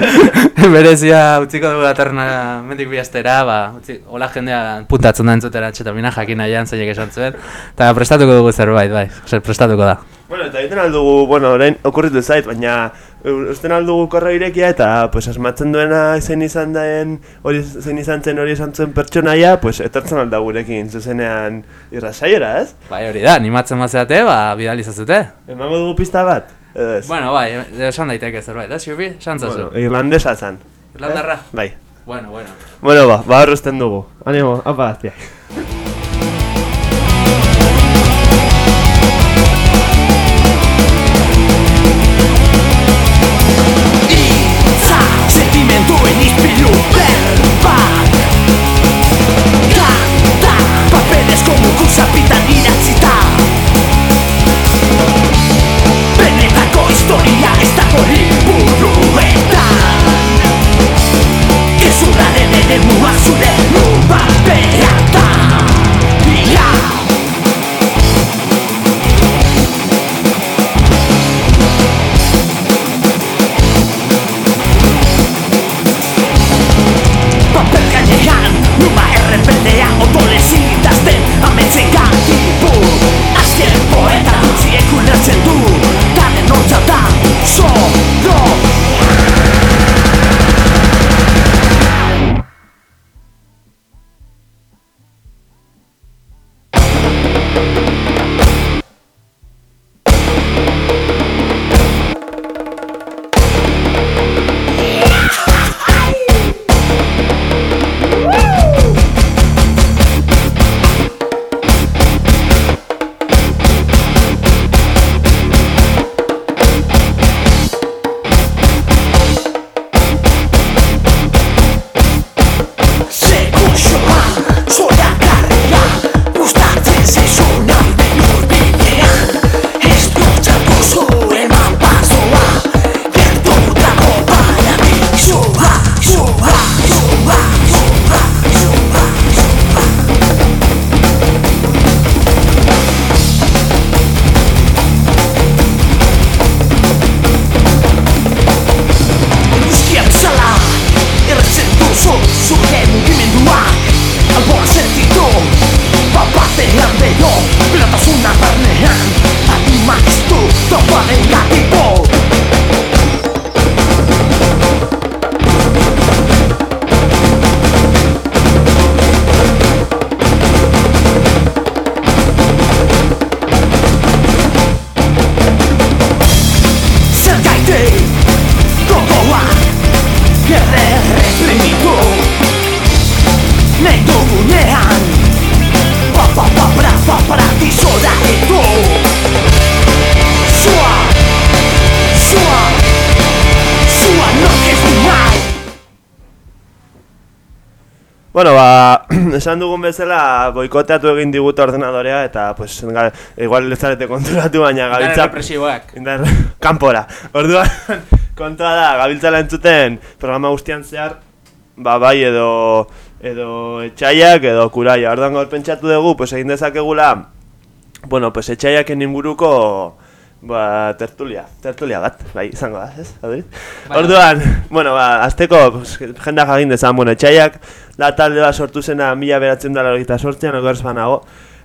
berezia utziko dugu datorna mendik bihaztera, ba, utzi, hola jendea puntatzen da entzutera txetamina jakin nahian zeinek esan zuen, eta prestatuko dugu zerbait, bai, prestatuko da. Bueno, eta egiten aldugu, bueno, orain okurritu zait, baina usten aldugu korreo irekia eta pues asmatzen duena zein izan den hori zein izan zen hori esan zuen pertsonaia, pues etortzen alda gurekin zuzenean irrasaiera, ez? Bai, hori da, animatzen bazeate, ba, bidalizazute. Emango dugu pista bat? Edo ez? Bueno, bai, esan daiteke zerbait, da, Xubi? Esan zazu. bueno, irlandesa zan. Irlandarra? Bai. Bueno, bueno. Bueno, ba, ba horrezten dugu. Animo, apa gaztiak. Sentimentuen izpilu berbak Kanta, paperezko muku zapitan idatzita. Benetako historia ez dago liburuetan. Gezurraren ere mua zure lubapean da Ia, Odolez idazten ametzen gatipu Azken poeta gutxiek ulertzen du Garen so. Bueno, ba, esan dugun bezala boikoteatu egin digute ordenadorea eta pues ga, igual ez zarete konturatu baina gabiltza represiboak. indar kanpora. Orduan kontua da gabiltzala entzuten programa guztian zehar ba bai edo edo etxaiak edo kuraia. Orduan gaur pentsatu dugu pues egin dezakegula bueno, pues etxaiaken inguruko Ba, tertulia, tertulia bat, bai, izango da, ez? Adit? Bai. Orduan, bueno, ba, azteko, pues, jendak jagin dezan, bueno, etxaiak, da talde bat sortu zena mila beratzen dara hogeita sortzean, ogerz banago,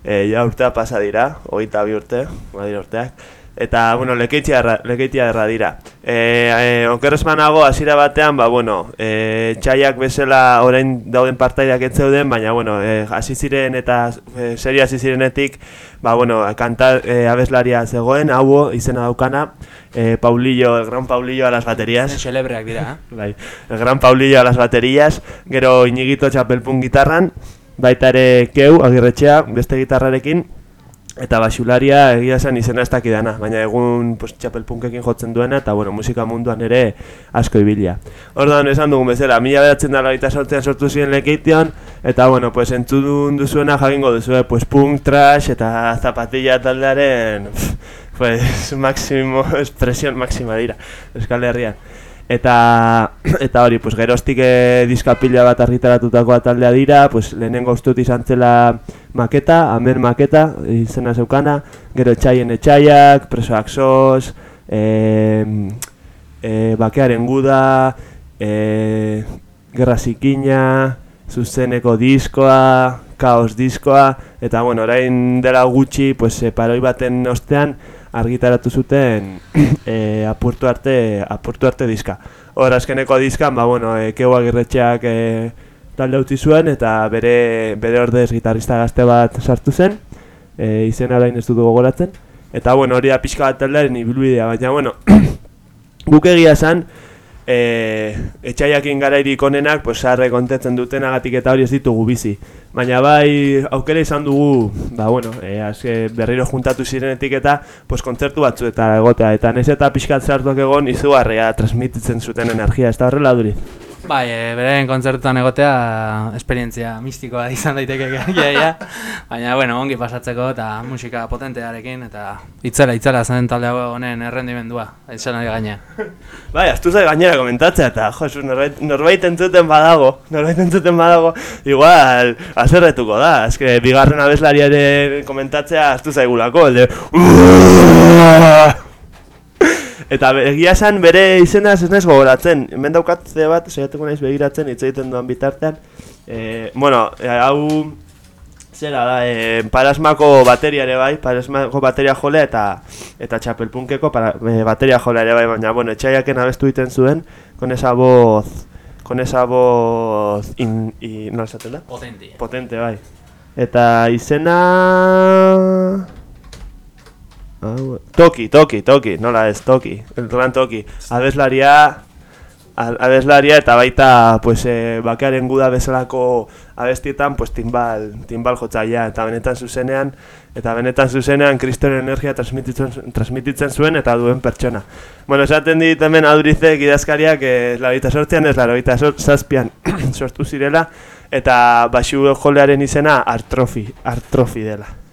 e, ja urtea pasa dira, hogeita bi urte, badira urteak, eta, bueno, lekeitia erra, lekeitia erra dira. E, e, okerrez banago, hasiera batean, ba, bueno, e, txaiak bezala orain dauden partaideak ez zeuden, baina, bueno, e, hasi ziren eta e, serio hasi zirenetik, ba, bueno, kanta e, abeslaria zegoen, hau izena daukana, e, Paulillo, el gran Paulillo a las baterías. Celebreak dira, eh? Bai, el gran Paulillo a las baterías, gero Iñigito txapelpun gitarran, baita ere keu, agirretxea, beste gitarrarekin, eta basularia egia esan izena ez dakidana, baina egun pues, txapelpunkekin jotzen duena, eta bueno, musika munduan ere asko ibilia. Orduan esan dugun bezala, mila beratzen dara eta sortzean sortu ziren lekeition, eta bueno, pues entzun duzuena jakingo duzue, pues punk, trash eta zapatilla taldearen, pues máximo, expresión máxima dira, Euskal Herrian. Eta, eta hori, pues, geroztik eh, diskapila bat argitaratutakoa taldea dira, pues, lehenengo ustut izan zela maketa, amen maketa, izena zeukana, gero etxaien etxaiak, presoak soz, e, e, bakearen guda, e, gerra zikina, zuzeneko diskoa, kaos diskoa, eta bueno, orain dela gutxi, pues, e, paroi baten ostean, argitaratu zuten e, apurtu arte apurtu arte diska. Hor azkeneko diskan, ba bueno, e, keu agirretxeak e, talde utzi zuen eta bere bere ordez gitarrista gazte bat sartu zen. E, izena orain ez dut gogoratzen. Eta bueno, hori da pixka bat taldearen ibilbidea, baina bueno, guk egia esan, e, etxaiakin garairik onenak, pues, sarre kontetzen dutenagatik eta hori ez ditugu bizi. Baina bai, aukera izan dugu, ba, bueno, e, azke, berriro juntatu zirenetik eta pues, kontzertu batzu eta egotea. Eta nez eta pixkat zartuak egon izugarria transmititzen zuten energia, ez da horrela duri. Bai, e, beren kontzertutan egotea esperientzia mistikoa izan daiteke ja, ja. Baina, bueno, ongi pasatzeko eta musika potentearekin eta itzela, itzela zen talde hau honen errendimendua, esan ari gaina. Bai, astu zai gainera komentatzea eta jo, Jesus, norbait, norbait entzuten badago, norbait entzuten badago, igual, azerretuko da, eske, bigarren abeslariaren komentatzea astu zaigulako, el. Eta egia esan bere izena ez naiz gogoratzen. Hemen daukat ze bat, saiatuko naiz begiratzen hitz egiten duan bitartean. E, bueno, e, hau zera da, e, parasmako bateria ere bai, parasmako bateria jolea eta eta txapelpunkeko para, e, bateria jolea ere bai, baina bueno, etxaiaken abestu egiten zuen, con esa voz, con esa voz, in, in, no esaten da? Potente. Potente, bai. Eta izena... Hau- Toki, toki, toki, nola ez, toki, el gran toki. Abeslaria, abeslaria eta baita pues, e, bakearen guda bezalako abestietan pues, timbal, timbal jotzaia eta benetan zuzenean eta benetan zuzenean kristoren energia transmititzen, transmititzen zuen eta duen pertsona. Bueno, esaten dit hemen adurizek idazkariak eh, laroita sortzean ez laroita zazpian sortu zirela eta baxu jolearen izena artrofi, artrofi dela.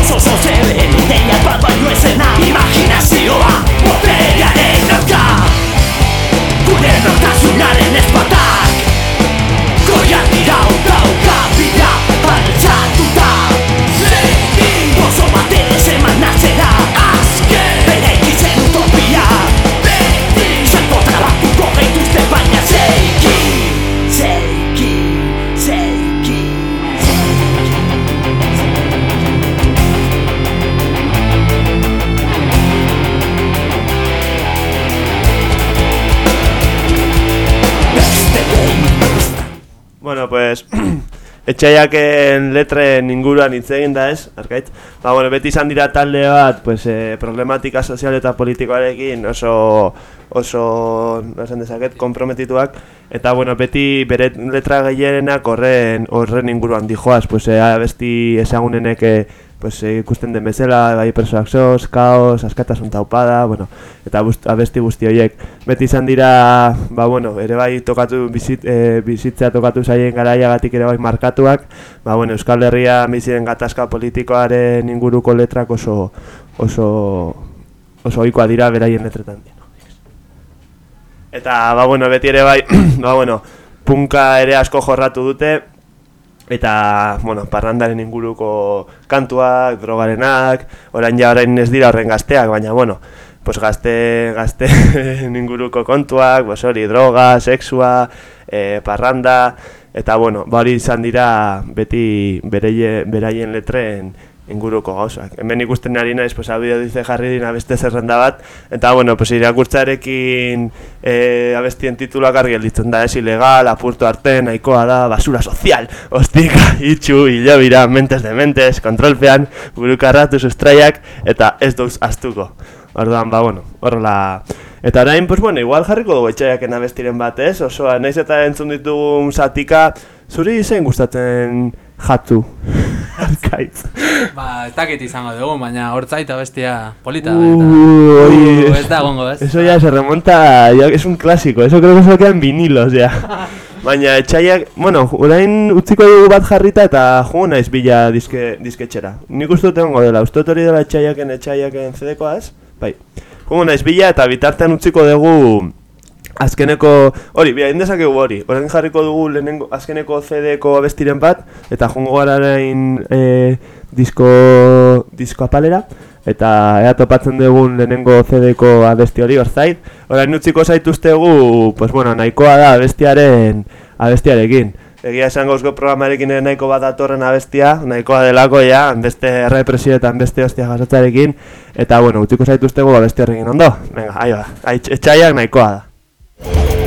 Pozoz, ozeben, ideiak bat baino ezena Imaginazioa, boterearen aurka Gure nortasunaren ezpatak Goiak dira uka-uka bida altzatuta Zein Pozo batez eman atzera Azken pues etxaiaken letren inguruan hitz egin da ez, arkaitz? Ba, bueno, beti izan dira talde bat, pues, eh, problematika sozial eta politikoarekin oso, oso, esan dezaket, komprometituak. Eta, bueno, beti bere letra gehienak horren, horren inguruan dijoaz, pues, e, abesti ezagunenek e, pues, e, ikusten den bezala, bai persoak soz, kaos, askatasun taupada, bueno, eta bust, abesti guzti horiek. Beti izan dira, ba, bueno, ere bai tokatu, bizit, e, bizitzea tokatu zaien garaiagatik ere bai markatuak, ba, bueno, Euskal Herria biziren gatazka politikoaren inguruko letrak oso, oso, oso ohikoa dira beraien letretan. Eta, ba, bueno, beti ere bai, ba, bueno, punka ere asko jorratu dute, eta, bueno, parrandaren inguruko kantuak, drogarenak, orain ja orain ez dira horren gazteak, baina, bueno, pues gazte, gazte inguruko kontuak, pues hori, droga, sexua, e, parranda, eta, bueno, ba hori izan dira beti bereie, beraien letren inguruko gauzak. Hemen ikusten ari naiz, pues, dice jarri dina beste zerrenda bat, eta, bueno, pues, irakurtzarekin e, abestien tituluak argi gelditzen da, es ilegal, apurtu arte, nahikoa da, basura sozial, ostika, itxu, hilobira, mentes de mentes, kontrolpean, burukarratu sustraiak, eta ez duz astuko. Orduan, ba, bueno, horrela... Eta orain, pues, bueno, igual jarriko dugu etxaiaken abestiren bat, ez? Osoa, naiz eta entzun ditugun zatika, zuri zein gustatzen jatu? Arkaitz. Ba, ez dakit izango dugu, baina hortzaita bestia polita. Uh, eta, ez da gongo, ez? Eso ya se remonta, ya es un clásico, eso creo que se queda en vinilos, ya. Baina etxaiak, bueno, orain utziko dugu bat jarrita eta jugu naiz bila diske, disketxera. Nik uste dut egongo dela, uste dut hori dela etxaiaken etxaiaken CD-koaz, bai. Jugu naiz bila eta bitartean utziko dugu azkeneko, hori, bia, indezakegu hori, orain jarriko dugu lehenengo, azkeneko CD-ko abestiren bat, eta jungo gara orain e, disko, disko apalera, eta ea topatzen dugun lehenengo CD-ko abesti hori orzait, orain utziko zaituztegu, pues bueno, nahikoa da abestiaren, abestiarekin. Egia esan gauzko programarekin ere nahiko bat datorren abestia, nahikoa delako ja, beste represioetan beste hostia jasotzarekin, eta bueno, utziko zaituztegu abesti horrekin ondo. Venga, ahi ba, etxaiak nahikoa da. Yeah.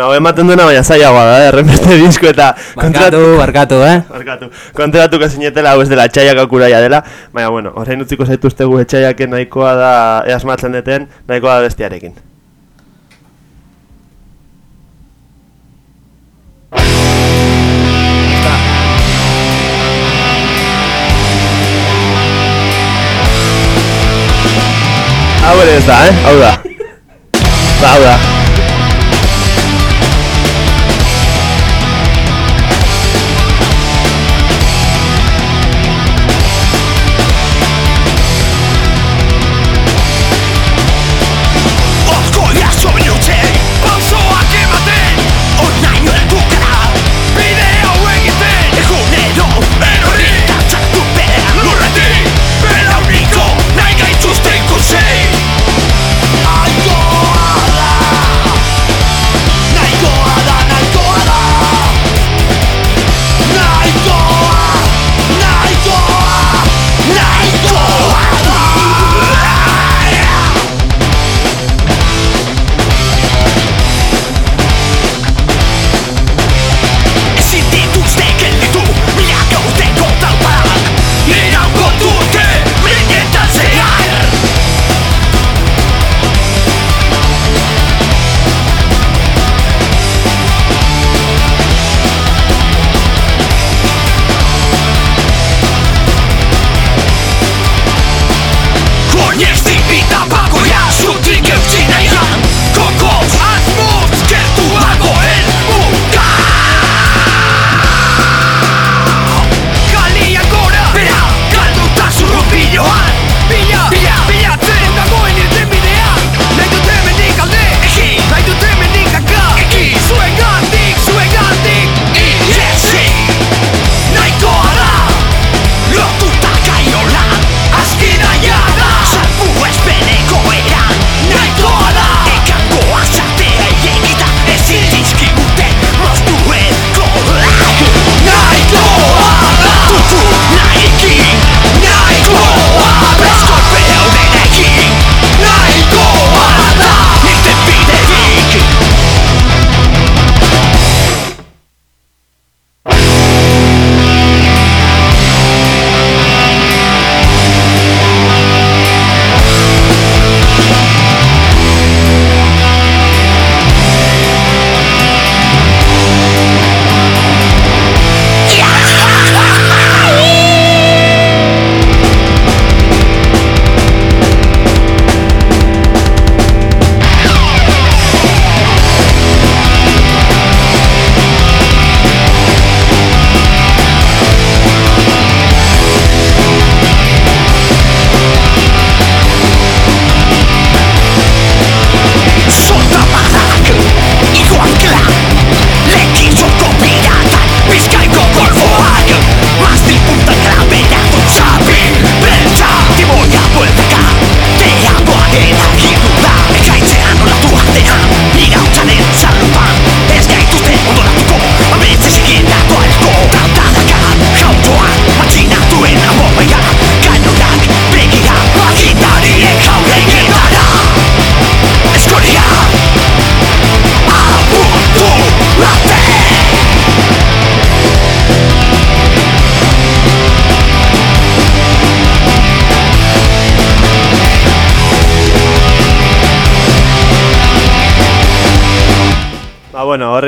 Bueno, hau ematen duena baina zailagoa da, eh? errenbeste disko eta Barkatu, barkatu, eh? Barkatu. Kontratu kasinetela hau ez dela txaiak akuraia dela, baina bueno, orain utziko zaituztegu etxaiaken nahikoa da easmatzen deten, nahikoa da bestiarekin. Hau ere ez da, eh? Hau da. Ba, hau da.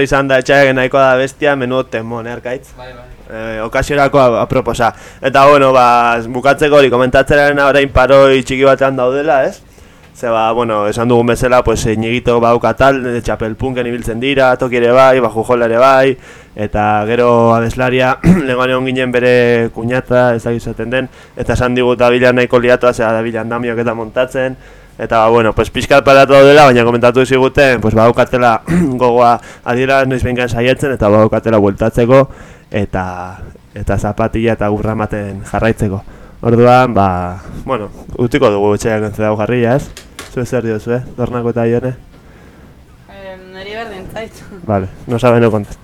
Horre izan da etxaiak nahiko da bestia, menu temon, eh, arkaitz? Bai, bai. eh, okasiorako aproposa. Eta bueno, ba, bukatzeko hori komentatzeren orain paroi txiki batean daudela, ez? Ze ba, bueno, esan dugun bezala, pues inigito bauka tal, txapelpunken ibiltzen dira, toki ere bai, bajujola ere bai, eta gero abeslaria, legoan egon ginen bere kuñata, ez da den, eta esan digut dabilan nahiko liatua, zera dabilan damiok eta montatzen, eta ba, bueno, pues pixkat paratu daudela, baina komentatu ziguten, pues baukatela gogoa adiera noiz behinkan saietzen, eta baukatela bueltatzeko, eta eta zapatilla eta gurra ematen jarraitzeko. Orduan, ba, bueno, utiko dugu etxeak entzeda jarria, ez? Zue zer diozu, eh? Dornako eta ione? Eh, neri berdin zait. Vale, no sabe no contest.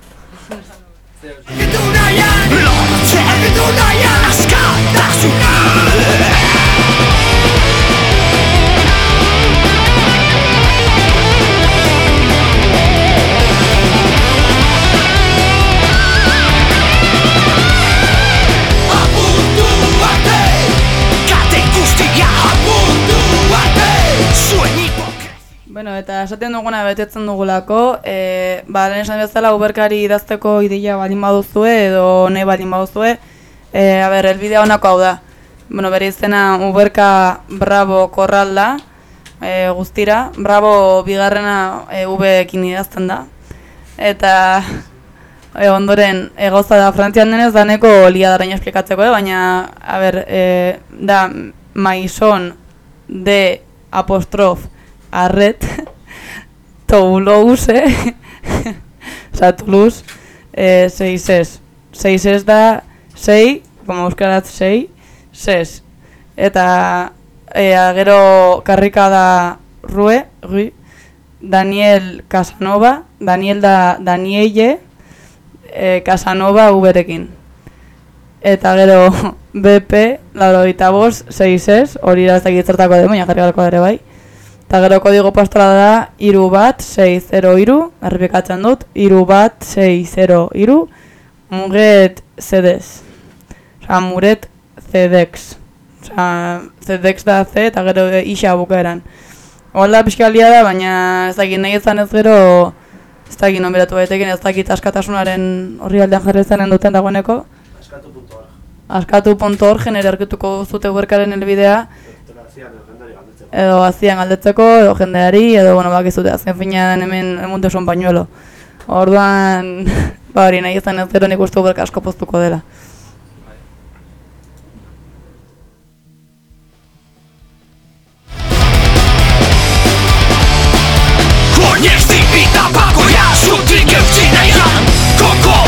Bueno, eta esaten duguna betetzen dugulako, e, ba, lehen esan bezala uberkari idazteko ideia baldin baduzue edo nahi baldin baduzue, e, a ber, elbidea honako hau da. Bueno, bere izena uberka bravo korral da, e, guztira, bravo bigarrena e, V-ekin idazten da. Eta e, ondoren e, gauza da frantzian denez daneko liadaraino esplikatzeko, eh? baina, a ber, e, da maison de apostrof arret Toulouse Osa, Toulouse es Seis es da sei Como euskaraz sei Ses. Eta eh, gero karrika da Rue, Rue Daniel Casanova Daniel da Danielle eh, Casanova uberekin Eta gero BP, laurogeita bost, seises, hori da ez dakit zertako den, baina jarri galko ere bai. Eta gero kodigo postura da, iru bat, 6-0 iru, errepikatzen dut, iru bat, 6-0 iru, muret zedes. Osa, muret zedex. Osa, zedex da Z eta gero e, isa bukaeran. Hola pixkalia da, baina ez dakit nahi izan ez gero, ez dakit nomeratu daiteken, ez dakit askatasunaren horri aldean jarri zenen duten dagoeneko. Askatu.org ere aurkituko zute uberkaren helbidea edo azian galdetzeko, edo jendeari, edo, bueno, bakizute, azken finean hemen el mundo es un pañuelo. Orduan, ba hori nahi izan ez gero nik uste uberka asko poztuko dela. Honestibita pagoia zutik eutzi nahian Koko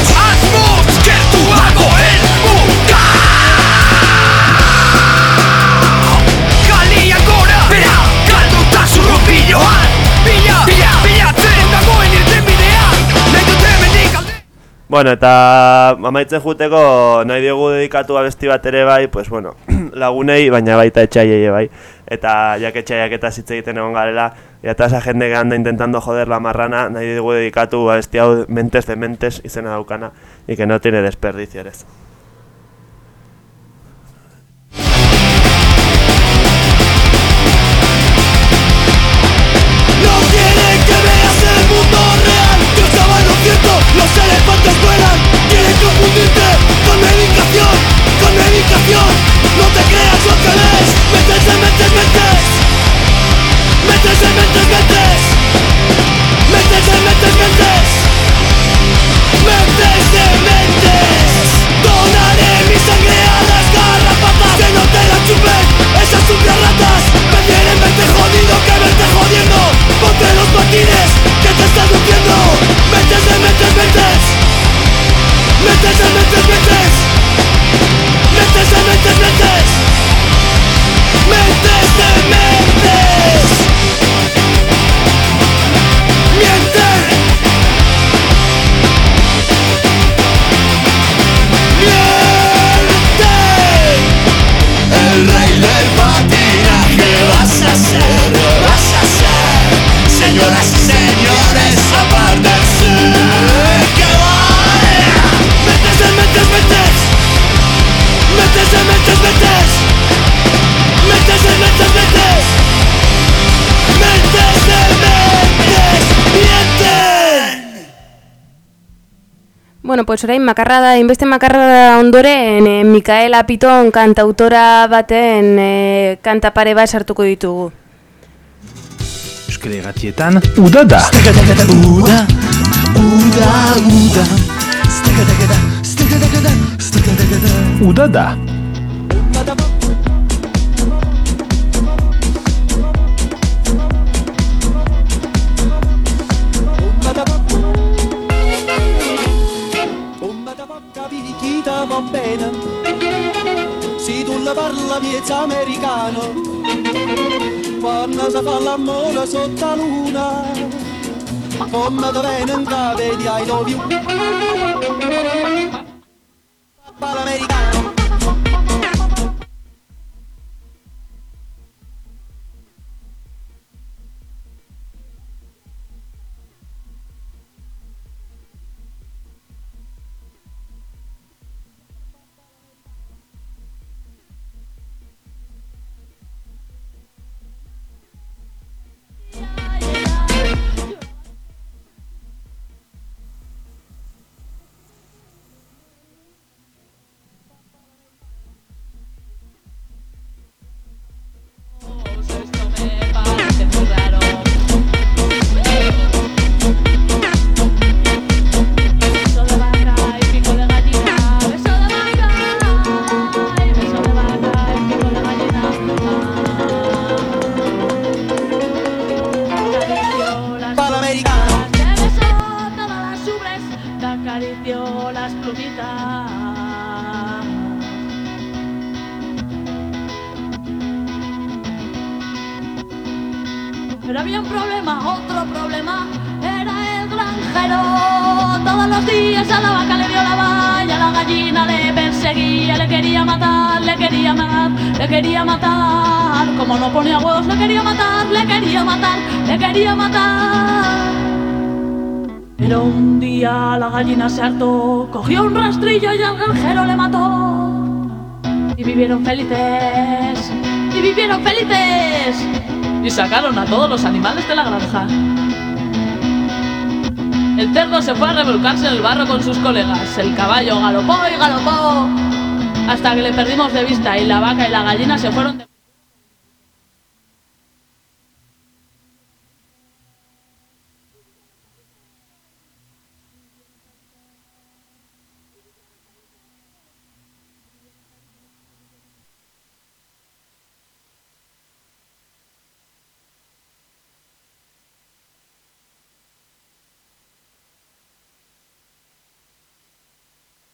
Bueno, eta amaitzen juteko nahi diogu dedikatu abesti bat ere bai, pues bueno, lagunei, baina baita etxaiei bai. Eta jak etxaiak eta hitz egiten egon garela, eta esa jende que anda intentando joder la marrana, nahi diogu dedikatu abesti hau mentes de mentes izena daukana, y que no tiene desperdicio pues orain makarra da, inbeste makarra da ondoren, e, Mikaela Piton kantautora baten e, kanta pare bat sartuko ditugu. Euskal Egatietan, uda da! Uda, uda, uda Uda da! Va bene. Se tu la parla miezza americano Quando si fa l'amore sotto la luna. Come da venga vedi I love you cogió un rastrillo y al granjero le mató. Y vivieron felices, y vivieron felices. Y sacaron a todos los animales de la granja. El cerdo se fue a revolcarse en el barro con sus colegas. El caballo galopó y galopó hasta que le perdimos de vista y la vaca y la gallina se fueron de...